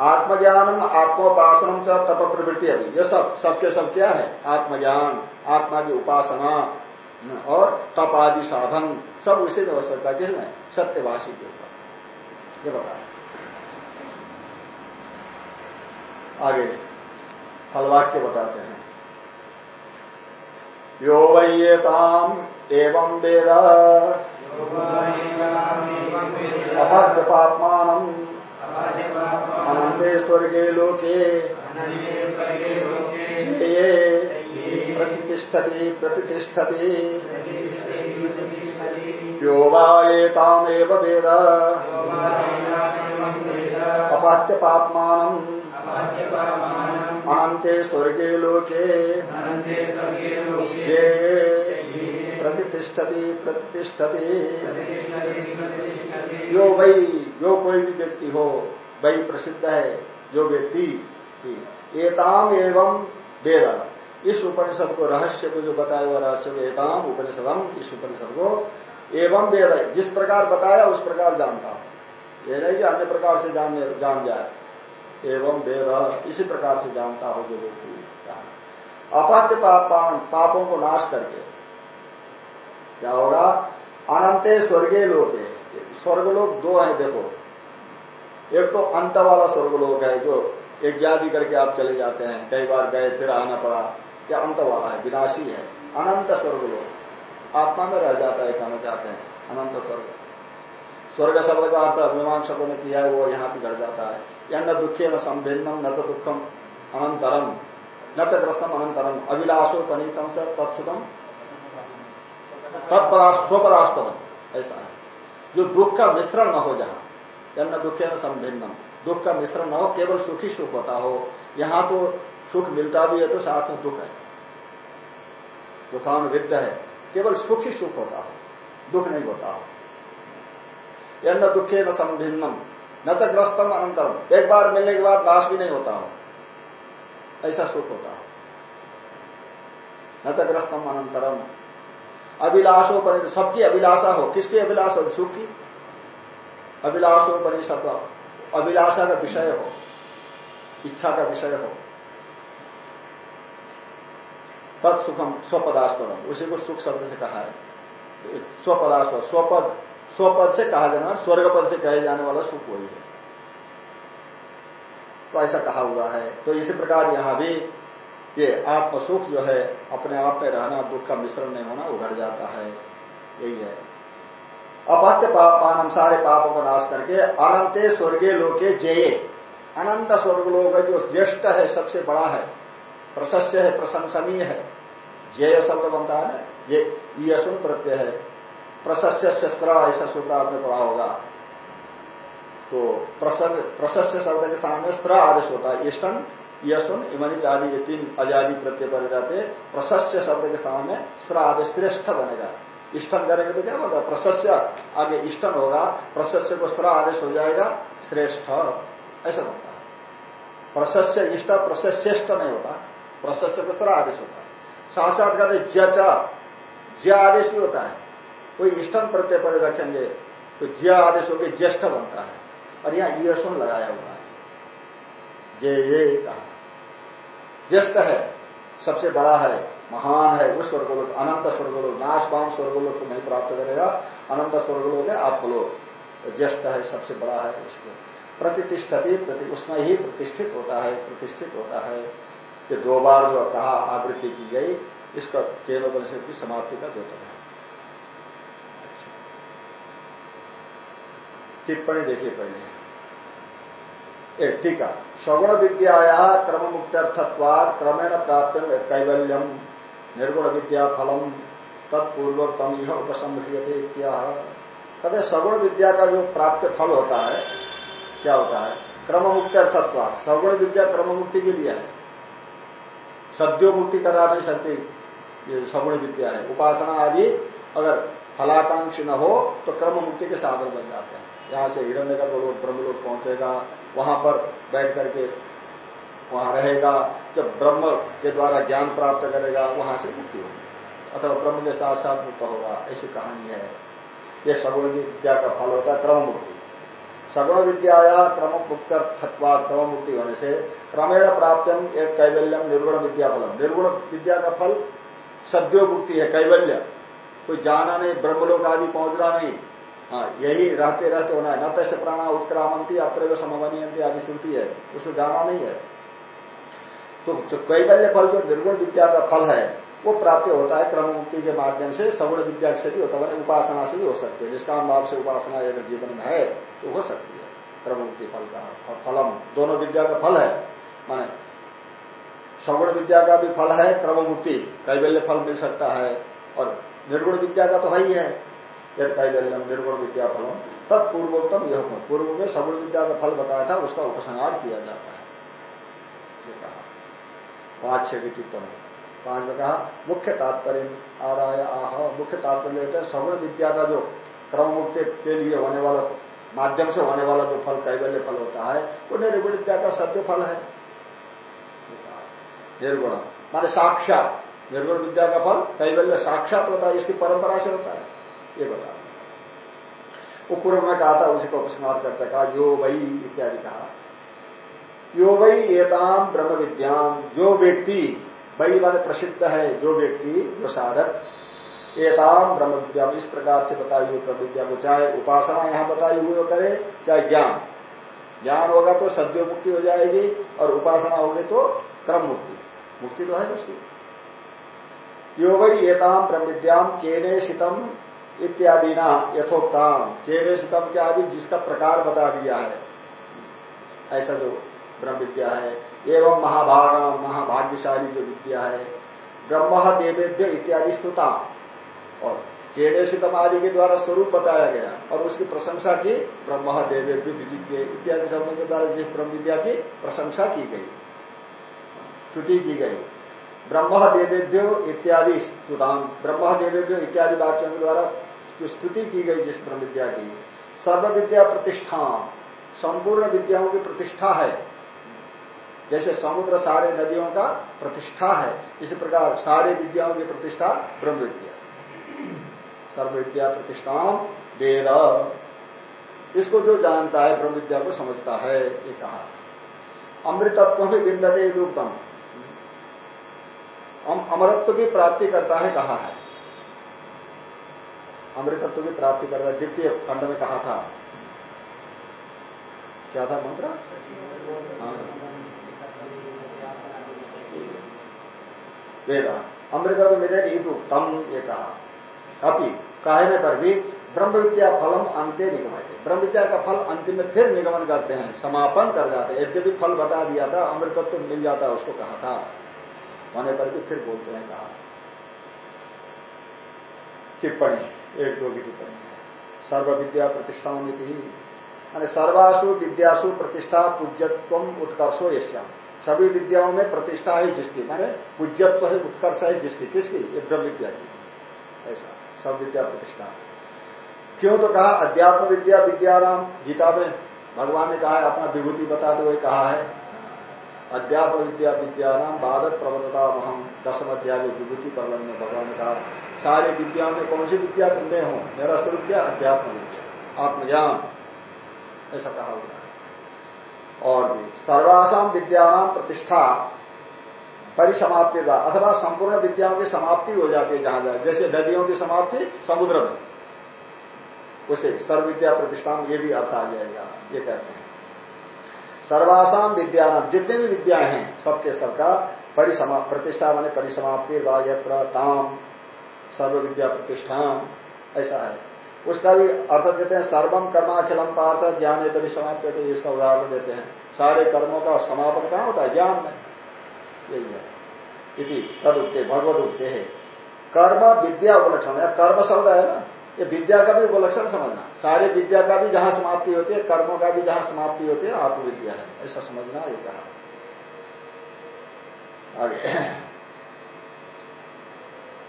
आत्मज्ञानम आत्मोपासनम से तप प्रवृत्ति अभी ये सब सबके सब क्या है? आत्मज्ञान आत्मा की उपासना और तप आदि साधन सब उसी में आवश्यकता किसमें सत्यवासी के ऊपर। ये बताया आगे फलवाक्य बताते हैं। यो वैताम एवं वेद। अभद्रपात्मान अनंते स्वर्गे लोके। ये प्रतिष्ठति प्रतिष्ठति। यो वातामेव वेद। अपात्य पापमान अनंते स्वर्गे लोके। ये प्रतिष्ठति प्रतिष्ठति। जो वही जो कोई भी व्यक्ति हो वही प्रसिद्ध है जो व्यक्ति एताम एवं वेद इस उपनिषद को रहस्य को जो बताया हुआ रहस्य को एकाम उपनिषदम इस उपनिषद को एवं वेद जिस प्रकार बताया उस प्रकार जानता हूँ। ये नहीं कि अन्य प्रकार से जान जान जाए। एवं वेद इसी प्रकार से जानता हो जो व्यक्ति। अपात्य पापों को नाश करके। क्या होगा? अनंत स्वर्गीय लोग है। स्वर्गलोक दो है, देखो। एक तो अंत वाला स्वर्गलोक है, जो यज्ञादि करके आप चले जाते हैं। कई बार गए, फिर आना पड़ा। क्या अंत वाला है? विनाशी है। अनंत स्वर्गलोक। आत्मा में रह जाता है, कहना चाहते हैं। अनंत स्वर्ग। स्वर्ग शब्द का अर्थ मीमांसकों ने किया है, वो यहाँ भी घट जाता है। या न दुखे न संभिन्नम, न तो दुखम, अनंतरम। न तो ग्रस्तम, अनंतरम। अभिलाषो पनीतम च तत्सुखम तत्परास्पदम ऐसा है। जो दुख का मिश्रण न हो जहाँ न दुखे न संभिन्नम। दुख का मिश्रण न हो, केवल सुखी सुख होता हो। यहाँ तो सुख मिलता भी है तो साथ में दुख है। दुखानुविद्ध है। केवल सुख ही सुख होता हो। दुख नहीं होता हो। यह न दुखे न संभिन्नम। न तो ग्रस्तम अनंतरम एक बार मिलने के बाद नाश भी नहीं होता हो। ऐसा सुख होता हो। न तो ग्रस्तम अनंतरम अभिलाषो पर सबकी अभिलाषा हो। किसकी अभिलाषा हो? सुख की? अभिलाषो पर सब अभिलाषा का विषय हो। इच्छा का विषय हो। तत्सुखम स्वपदास्पदम उसी को सुख शब्द से कहा है। स्वपदास्पद स्वपद स्वपद से कहा जाना स्वर्ग पद से कहे जाने वाला सुख वही है। तो ऐसा कहा हुआ है। तो इसी प्रकार यहाँ भी ये आत्म सुख जो है, अपने आप में रहना, दुख का मिश्रण नहीं होना उघड़ जाता है। यही है। अपात्य पापान सारे पापों को नाश करके अनंत स्वर्गीय लोके जय। अनंत स्वर्ग लोग जो ज्येष्ठ है, सबसे बड़ा है। प्रशस्य है, प्रशंसनीय है। जय शब्द बनता है ये यशुन प्रत्यय है। प्रशस्य शस्त्र, ऐसा सूत्र आपने पढ़ा होगा। तो प्रशस्य शब्द के स्थान में स्त्र आदेश होता है। इष्टन यशुन इमनित आदि ये तीन अजादि प्रत्यय बन जाते प्रशस्य शब्द के स्थान में आदेश श्रेष्ठ बनेगा इष्टन करेंगे तो क्या होगा? प्रशस्य आगे इष्टन होगा प्रशस्य को स्त्र आदेश हो जाएगा, श्रेष्ठ। ऐसा बनता है। प्रशस्य इष्ट प्रशस्यष्ट नहीं होता। प्रशस्य को स्त्र आदेश होता है। साथ साथ कहते ज्य ज्य आदेश भी होता है। कोई इष्टन प्रत्यय पर रखेंगे तो ज्य आदेश होकर ज्येष्ठ बनता है। और यहाँ ईयसुन लगाया हुआ है। जे ये कहा। ज्येष्ठ है, सबसे बड़ा है, महान है उस स्वर्गलोक, अनंत स्वर्गलोक नाशपान स्वर्गलोक को नहीं प्राप्त करेगा, अनंत स्वर्गलोक है आपको आपलोक ज्येष्ठ है, सबसे बड़ा है, उसको प्रतिष्ठती, प्रति, उसमें ही प्रतिष्ठित होता है, प्रतिष्ठित होता है। कि दो बार जो कहा, आवृत्ति की गई, इसका केवल परिषद की समाप्ति का द्योतन है। टिप्पणी देखिए पहले। एक टीका सगुण विद्याया क्रम मुक्त्यर्थत्वाद क्रमेण प्राप्त कैवल्यम निर्गुण विद्या फलम तत्पूर्वोत्तम यह उपसंह्रियते कहते सगुण विद्या का जो प्राप्त फल होता है, क्या होता है? क्रम मुक्त्यर्थत्व सगुण विद्या क्रम मुक्ति के लिए है। सद्यो मुक्ति करा नहीं सकती ये सगुण विद्या है। उपासना आदि अगर फलाकांक्षी न हो तो क्रम मुक्ति के साधन बन जाते हैं। यहाँ से हिरण्य का लोग ब्रह्मलोक पहुंचेगा। वहाँ पर बैठ करके वहाँ रहेगा। जब ब्रह्म के द्वारा ज्ञान प्राप्त करेगा, वहाँ से मुक्ति होगी। अथवा ब्रह्म के साथ साथ मुक्त होगा, ऐसी कहानी है। ये सगुण विद्या का फल होता है क्रम मुक्ति सगुण विद्या क्रम मुक्त थत्वा क्रम मुक्ति होने से क्रमेण प्राप्त एक कैवल्यम निर्गुण विद्या फलम निर्गुण विद्या का फल सद्यो मुक्ति है, कैवल्य। कोई जाना नहीं, ब्रह्मलोक आदि पहुँचना नहीं। हाँ यही रहते रहते होना है। न तैसे प्राणा उत्क्रामंती अत्र समवनियंती आदि सुनती है। उसको जाना नहीं है। तो जो कैबल्य फल, जो निर्गुण विद्या का फल है, वो प्राप्त होता है क्रम मुक्ति के माध्यम से, सगुण विद्या से भी होता है उपासना से भी हो सकती है। निष्काम भाव से उपासना अगर जीवन में है तो हो सकती है। क्रम मुक्ति फल का फलम। दोनों विद्या का फल है। माने सगुण विद्या का भी फल है क्रम मुक्ति कैबल्य फल मिल सकता है। और निर्गुण विद्या का तो है ही है। यद निर्गुण विद्या फलम तब पूर्वोत्तम यह पूर्व में सगुण विद्या का फल बताया था, उसका उपसंहार किया जाता है। पाँच छह की पाँच में कहा, मुख्य तात्पर्य आदाय, आह, मुख्य तात्पर्य हैं, सगुण विद्या का जो क्रम मुक्ति के लिए होने वाला, माध्यम से होने वाला जो फल कैबल्य फल होता है, वो निर्गुण विद्या का सत्य फल है। निर्गुण। माने साक्षात। निर्गुण विद्या का फल, कैवल्य साक्षात होता है, इसकी परंपरा से होता है। ये बता। वो पूर्व में कहा था, उसी को उपस्मार करते कहा, यो वही इत्यादि कहा। यो वही एताम ब्रह्म विद्याम जो व्यक्ति वही माने प्रसिद्ध है, जो व्यक्ति, जो साधक एताम ब्रह्म विद्याम इस प्रकार से बताई हुई ब्रह्म विद्या को, चाहे उपासना यहाँ बताई हुई करे, चाहे ज्ञान। ज्ञान होगा तो सद्यो मुक्ति हो जाएगी, और उपासना होगी तो क्रम मुक्ति। मुक्ति तो है उसकी। योग एताम ब्रह्म विद्याम केने शितम इत्यादि ना यथोक्ताम केने शितम के आदि जिसका प्रकार बता दिया है। ऐसा जो ब्रह्म विद्या है, एवं महाभाग, महाभाग्यशाली जो विद्या है, ब्रह्म देवेद्य इत्यादि स्तुता। और केदेशितम आदि के द्वारा स्वरूप बताया गया, और उसकी प्रशंसा की ब्रह्म देवेद्य विजिज्ञ इत्यादि शब्दों के द्वारा जिस ब्रह्म विद्या की प्रशंसा की गई, स्तुति की गई, ब्रह्म देवेद्यो इत्यादि स्तुताम ब्रह्म देवेद्यो इत्यादि वाक्यों के द्वारा जो स्तुति की गई जिस ब्रह्म विद्या की सर्व विद्या प्रतिष्ठा, संपूर्ण विद्याओं की प्रतिष्ठा है। जैसे समुद्र, सारे नदियों का प्रतिष्ठा है, इसी प्रकार सारे विद्याओं की प्रतिष्ठा ब्रह्म विद्या। सर्व विद्या प्रतिष्ठा वेद। इसको जो जानता है, ब्रह्म विद्या को समझता है, ये कहा। अमृतत्व में विन्दते रूपम। अमृतत्व की प्राप्ति करता है, कहा है। अमृतत्व की प्राप्ति करता है, द्वितीय खंड में कहा था। क्या था मंत्र? हाँ। वेदा। अमृत मिले ईटू तम ये कहा। अभी कहने पर भी ब्रह्म विद्या फलम अंत्य निगमन ब्रह्म विद्या का फल अंतिम में फिर निगमन करते हैं, समापन कर जाते हैं। यद्यपि फल बता दिया था, अमृतत्व मिल जाता उसको कहा था। होने पर भी फिर बोलते हैं, कहा। टिप्पणी। एक दो की टिप्पणी सर्व विद्या प्रतिष्ठाओं में सर्वासु विद्यासु प्रतिष्ठा पूज्यत्व उत्कर्षो यश्याम। सभी विद्याओं में प्रतिष्ठा है जिसकी। माने पूज्यत्व है, उत्कर्ष है जिसकी। किसकी? ब्रह्म विद्या की। ऐसा। सब विद्या प्रतिष्ठा। क्यों तो कहा? अध्यात्म विद्या विद्याराम। गीता में भगवान ने कहा है, अपना विभूति बताते हुए कहा है। अध्यात्म विद्या विद्याराम। बाधक प्रबलता हम दसम अध्याय विभूति प्रबंध में भगवान ने कहा सारी विद्याओं में, कौन सी विद्या तुमने हो? मेरा स्वरूप क्या? अध्यात्म विद्या। आत्मज्ञान। ऐसा कहा हुआ है। और भी सर्वासाम विद्यानाम प्रतिष्ठा परिसमाप्ति का अथवा संपूर्ण विद्याओं की समाप्ति हो जाती है जहाँ जाए। जैसे नदियों की समाप्ति, समुद्र में। उसे सर्व विद्या प्रतिष्ठान ये भी अर्थ आ जाएगा। ये कहते हैं। सर्वासाम विद्यानाम जितने भी विद्या हैं, सबके सबका परिसमा प्रतिष्ठा माने परिसमाप्ति ताम। सर्व विद्या प्रतिष्ठान, ऐसा है। उसका भी अर्थ देते हैं सर्वम कर्माखिलम पार्थ ज्ञान है तभी समाप्त करते इसका उदाहरण देते हैं। सारे कर्मों का समापन कहाँ होता है? ज्ञान में। यही है। इति तद उठते भगवत उठते है। कर्म विद्या उपलक्षण, या कर्म शब्द है ना? ये विद्या का भी उपलक्षण समझना। सारे विद्या का भी जहाँ समाप्ति होती है, कर्मों का भी जहाँ समाप्ति होती है, आत्मविद्या है। ऐसा समझना, ये कहा।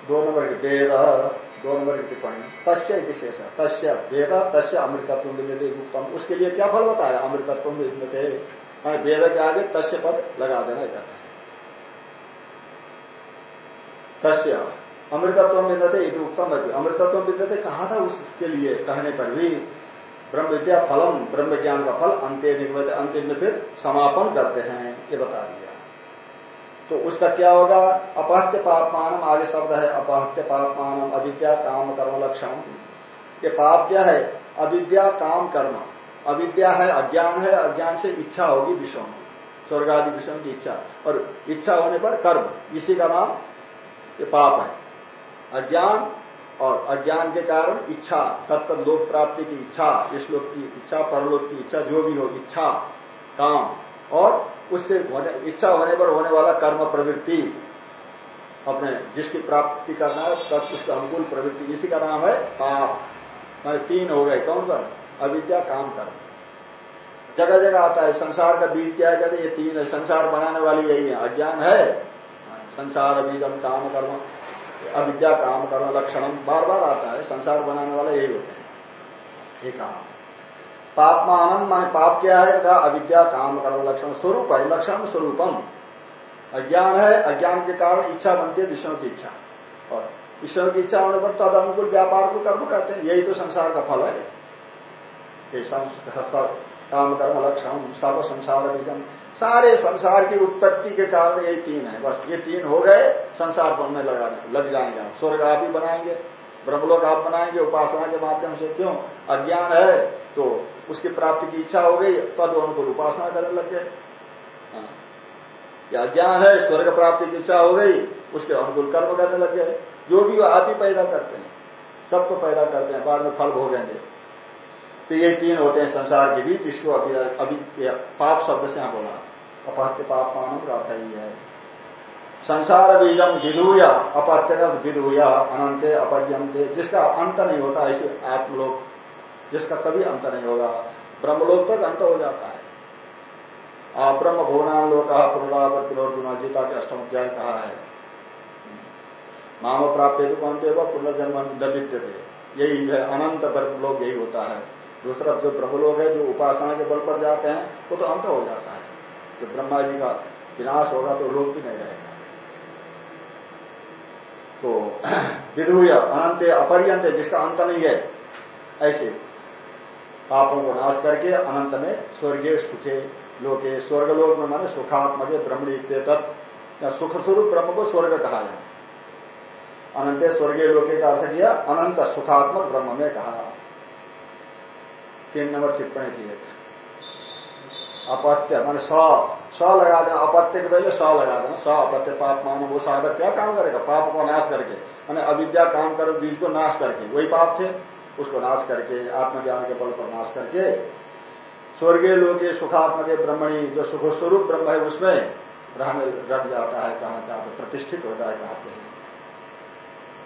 दो नंबर वेद दो नंबर की टिप्पणी तस्य विशेष तस्य वेद, तस्य अमृतत्व मिलते उत्तम उसके लिए क्या फल है? अमृतत्व मिलते वेद के आगे तस्य पद लगा देना कहता है तस्य अमृतत्व मिलते यदि उत्तम अमृतत्व मिलते कहा था? उसके लिए कहने पर भी। ब्रह्म विद्या फलम, ब्रह्म ज्ञान का फल अंत्य अंतिम में फिर समापन करते हैं। ये बता दिया। तो उसका क्या होगा? अपहत्य पापमानम, आगे शब्द है अपहत्य पापमानम, अविद्या काम कर्म लक्षण। ये पाप क्या है? अविद्या काम कर्म। अविद्या है अज्ञान है, अज्ञान से इच्छा होगी विषम। स्वर्ग आदि विषयों की इच्छा। और इच्छा होने पर कर्म, इसी का नाम ये पाप है। अज्ञान और अज्ञान के कारण इच्छा तत्त लोक प्राप्ति की इच्छा, इस लोक की इच्छा, परलोक की इच्छा, जो भी हो, इच्छा, काम। और उससे होने, इच्छा होने पर होने वाला कर्म प्रवृत्ति अपने जिसकी प्राप्ति करना है तब उसका अनुकूल प्रवृत्ति इसी का नाम है पाप। मैं तीन हो गए, कौन पर अविद्या, काम, कर्म। जगह जगह आता है, संसार का बीज क्या है? कहते ये तीन है, संसार बनाने वाली यही है। अज्ञान है? संसार, बीजम, काम, कर्म। अविद्या, काम, कर्म, लक्षणम, बार बार आता है, संसार बनाने वाला यही होते हैं। ये कहा। पापमान माने पाप क्या है? कहा अविद्या काम कर्म लक्षण स्वरूप है, लक्षण स्वरूपम। अज्ञान है, अज्ञान के कारण इच्छा बनती है, विष्णु की इच्छा। और विषयों की इच्छा होने पर तद अनुकूल व्यापार को कर्म कहते हैं। यही तो संसार का फल है। काम, कर्म, लक्षण, सब संसार बीजम सारे संसार की उत्पत्ति के कारण ये तीन है। बस ये तीन हो गए, संसार बनने लगा लग जाएँगे आप। स्वर्ग आप ही बनाएँगे, ब्रह्मलोक आप बनाएँगे, उपासना के माध्यम से। क्यों? अज्ञान है तो उसकी प्राप्ति की इच्छा हो गई तद अनुकूल उपासना करने लग गए। हाँ। या ज्ञान है, स्वर्ग प्राप्ति की इच्छा हो गई, उसके अनुकूल कर्म करने लग गए। जो भी वो आप ही पैदा करते हैं, सबको पैदा करते हैं, बाद में फल भोगेंगे। तो ये तीन होते हैं संसार के बीच, इसको अभी अभी पाप शब्द से यहाँ बोला। अपहत्य पाप मानव अर्थ ही है। संसार बीजम विधुया अपत्य विधुया, अनंत अपद्यंते जिसका अंत नहीं होता, ऐसे आत्मलोक जिसका कभी अंत नहीं होगा। ब्रह्मलोक तक अंत हो जाता है। ब्रह्म भुवनान लोक, पुनरावर्ति पुनरावर्तिलोर्जुना गीता के अष्टम अध्याय कहा है। माम प्राप्त कौनते वह पुनर्जन्म दबित्य थे यही है, अनंत ब्रह्मलोक यही होता है। दूसरा जो ब्रह्मलोक है, जो उपासना के बल पर जाते हैं, वो तो अंत हो जाता है। जो ब्रह्मा जी का विनाश होगा तो लोक भी नहीं रहेगा। तो (clears throat) विधुय अनंत, अपर्यंत जिसका अंत नहीं है, ऐसे पापों को नाश करके अनंत में स्वर्गीय सुखे लोके, स्वर्गलोक में माने सुखात्मक ब्रह्मणी तत् सुख स्वरूप ब्रह्म को स्वर्ग कहा जाए। अनंत स्वर्गीय लोके का अर्थ किया, अनंत सुखात्मक ब्रह्म में कहा। तीन नंबर टिप्पणी की अपत्य, मान स स लगा देना, अपत्य के पहले स लगा देना, स अपत्य, पाप मान वो सागर क्या काम करेगा? पाप को नाश करके, मैंने अविद्या काम कर, बीज को नाश करके, वही पाप थे। उसको नाश करके आत्मज्ञान के बल पर नाश करके स्वर्गीय लोग सुखात्मक ब्रह्मणी जो सुख स्वरूप ब्रह्म है उसमें रहने रख जाता है कहा जाता प्रतिष्ठित होता है कहते हैं।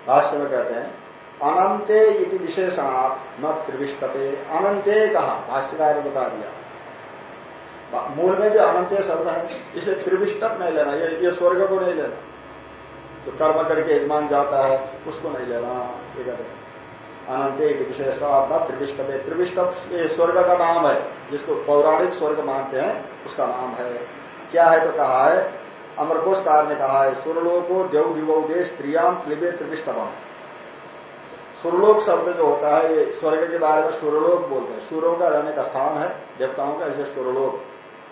भाष्य में कहते हैं अनंते इति विशेषणात् न त्रिविष्टते। अनंते कहा? भाष्यकार बता दिया। मूल में भी अनंत शब्द है इसे त्रिविष्टक नहीं लेना ये, ये स्वर्ग को नहीं लेना। जो तो कर्म करके यजमान जाता है उसको नहीं लेना ये कहते हैं। अनंते विशेष त्रिविष्टते त्रिविष्ट ये स्वर्ग का नाम है, जिसको पौराणिक स्वर्ग मानते हैं, उसका नाम है। क्या है तो कहा है? अमरकोशकार ने कहा है सुरलोको देव विवोदे स्त्रियाम क्लिबे त्रिविष्टम सुरलोक शब्द जो होता है, ये स्वर्ग के बारे में सुरलोक बोलते हैं। सूर्यों का रहने का स्थान है, देवताओं का ऐसे सुरलोक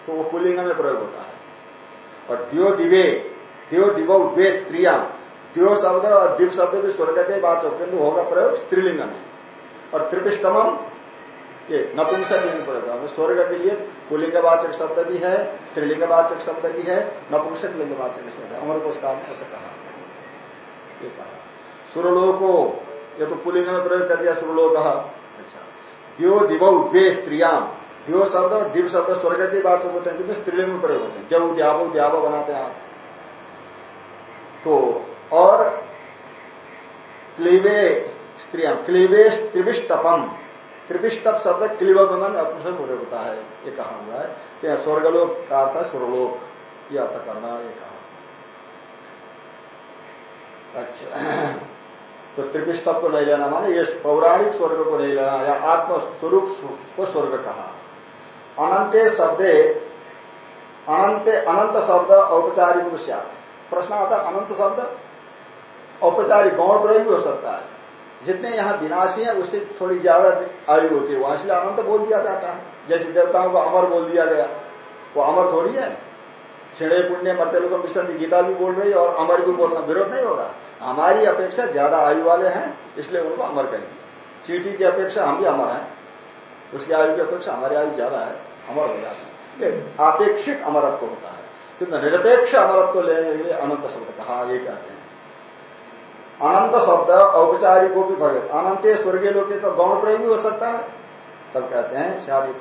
तो वो पुलिंग में प्रयोग होता है। और दियो दिवे, दियो दिवो द्वे त्रिया दियो शब्द और दिव शब्द भी स्वर्ग के बात किंतु होगा प्रयोग स्त्रीलिंग में और त्रिपिष्टम ये नपुंसक लिंग प्रयोग। स्वर्ग के लिए पुलिंगवाचक शब्द भी है, स्त्रीलिंगवाचक शब्द भी है, नपुंसक लिंगवाचक शब्द अमर को उसका ऐसा कहा। सुरलोको, ये तो पुलिंग में प्रयोग कर दिया सुरलोक। अच्छा। दियो दिव द्वे स्त्रियाम दियो शब्द और दिव शब्द स्वर्ग की बात होते हैं जिसमें स्त्रीलिंग में प्रयोग होते हैं। जब द्यावो द्यावो बनाते हैं आप। तो और क्लीवे स्त्रियाँ, क्लीवे त्रिविष्टपम त्रिविष्टप शब्द क्लीव मन अपने प्रयोग होता है, ये कहा हुआ है। कि स्वर्गलोक का था सुरलोक यह अर्थ करना ये कहा। अच्छा। (clears throat) तो त्रिपिष्टप को नहीं लेना माने ये पौराणिक स्वर्ग को नहीं लेना या आत्मस्वरूप को स्वर्ग कहा। अनंत शब्दे, अनंत अनंत शब्द औपचारिक प्रश्न आता अनंत शब्द औपचारिक गौण प्रयोग भी हो सकता है। जितने यहाँ विनाशी है, उससे थोड़ी ज़्यादा आयु होती है। वहाँ इसलिए अनंत बोल दिया जाता है। जैसे देवताओं को अमर बोल दिया गया। वो अमर थोड़ी है। छिड़े, पुण्य, मरते लोगों मिशन गीता भी बोल रही है और अमर भी बोलना विरोध नहीं होगा। हमारी अपेक्षा ज़्यादा आयु वाले हैं, इसलिए उनको अमर करेंगे चीटी की अपेक्षा हम भी अमर हैं। उसकी आयु की अपेक्षा हमारी आयु ज़्यादा है। अमर हो जाता है। आपेक्षिक अमरत्व होता है। किंतु निरपेक्ष अमरत्व लेने के लिए अनंत शब्द कहा ये कहते हैं। अनंत शब्द औपचारिक भी भगत। अनंत स्वर्गीय लोग तो गौण प्रेम भी हो सकता है। तब कहते हैं शादी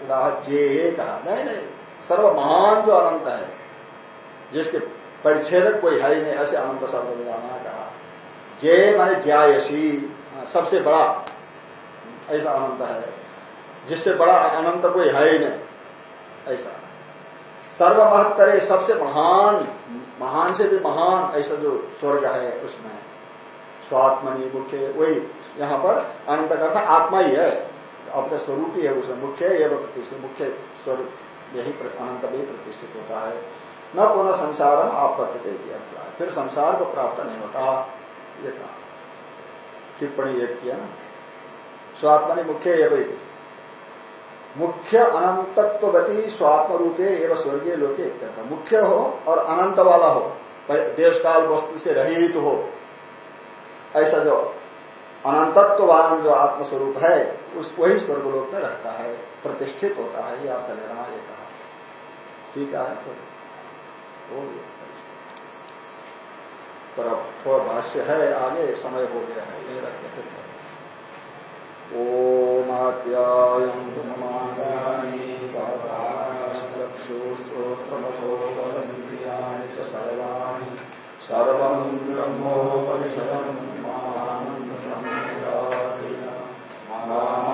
जे कहा। नहीं नहीं सर्व महान जो अनंत है जिसके परिच्छेदक कोई है ही नहीं ऐसे अनंत शब्द में जाना कहा। जय माने ज्यायसी हाँ, सबसे बड़ा ऐसा अनंत है जिससे बड़ा अनंत कोई है ही नहीं ऐसा। सर्वमहत करे सबसे महान महान से भी महान ऐसा जो स्वर्ग है उसमें। स्वात्मनि मुख्य। वही यहाँ पर अनंत करना आत्मा ही है। अपने स्वरूप ही है, उसमें मुख्य एवं प्रतिष्ठित, मुख्य स्वरूप। यही अनंत भी प्रतिष्ठित होता है। न पुनः संसार हम आपत्ति दे दिया फिर संसार को प्राप्त नहीं होता। ये कहा। टिप्पणी एक किया स्वात्मा मुख्य एवं मुख्य अनंतत्वगति स्वात्म रूपे एवं स्वर्गीय लोके मुख्य हो और अनंत वाला हो। देश काल वस्तु से रहित हो। ऐसा जो अनंतत्ववान जो आत्मस्वरूप है, उस वही स्वर्गलोक में रहता है, प्रतिष्ठित होता है, ये आपका लेना ये कहा ठीक है तो पर अब थोड़ा भाष्य है, आगे समय हो गया है, ये रखते फिर च सर्वाणि सर्वम् ब्रह्मोपनिषदम्। Amen.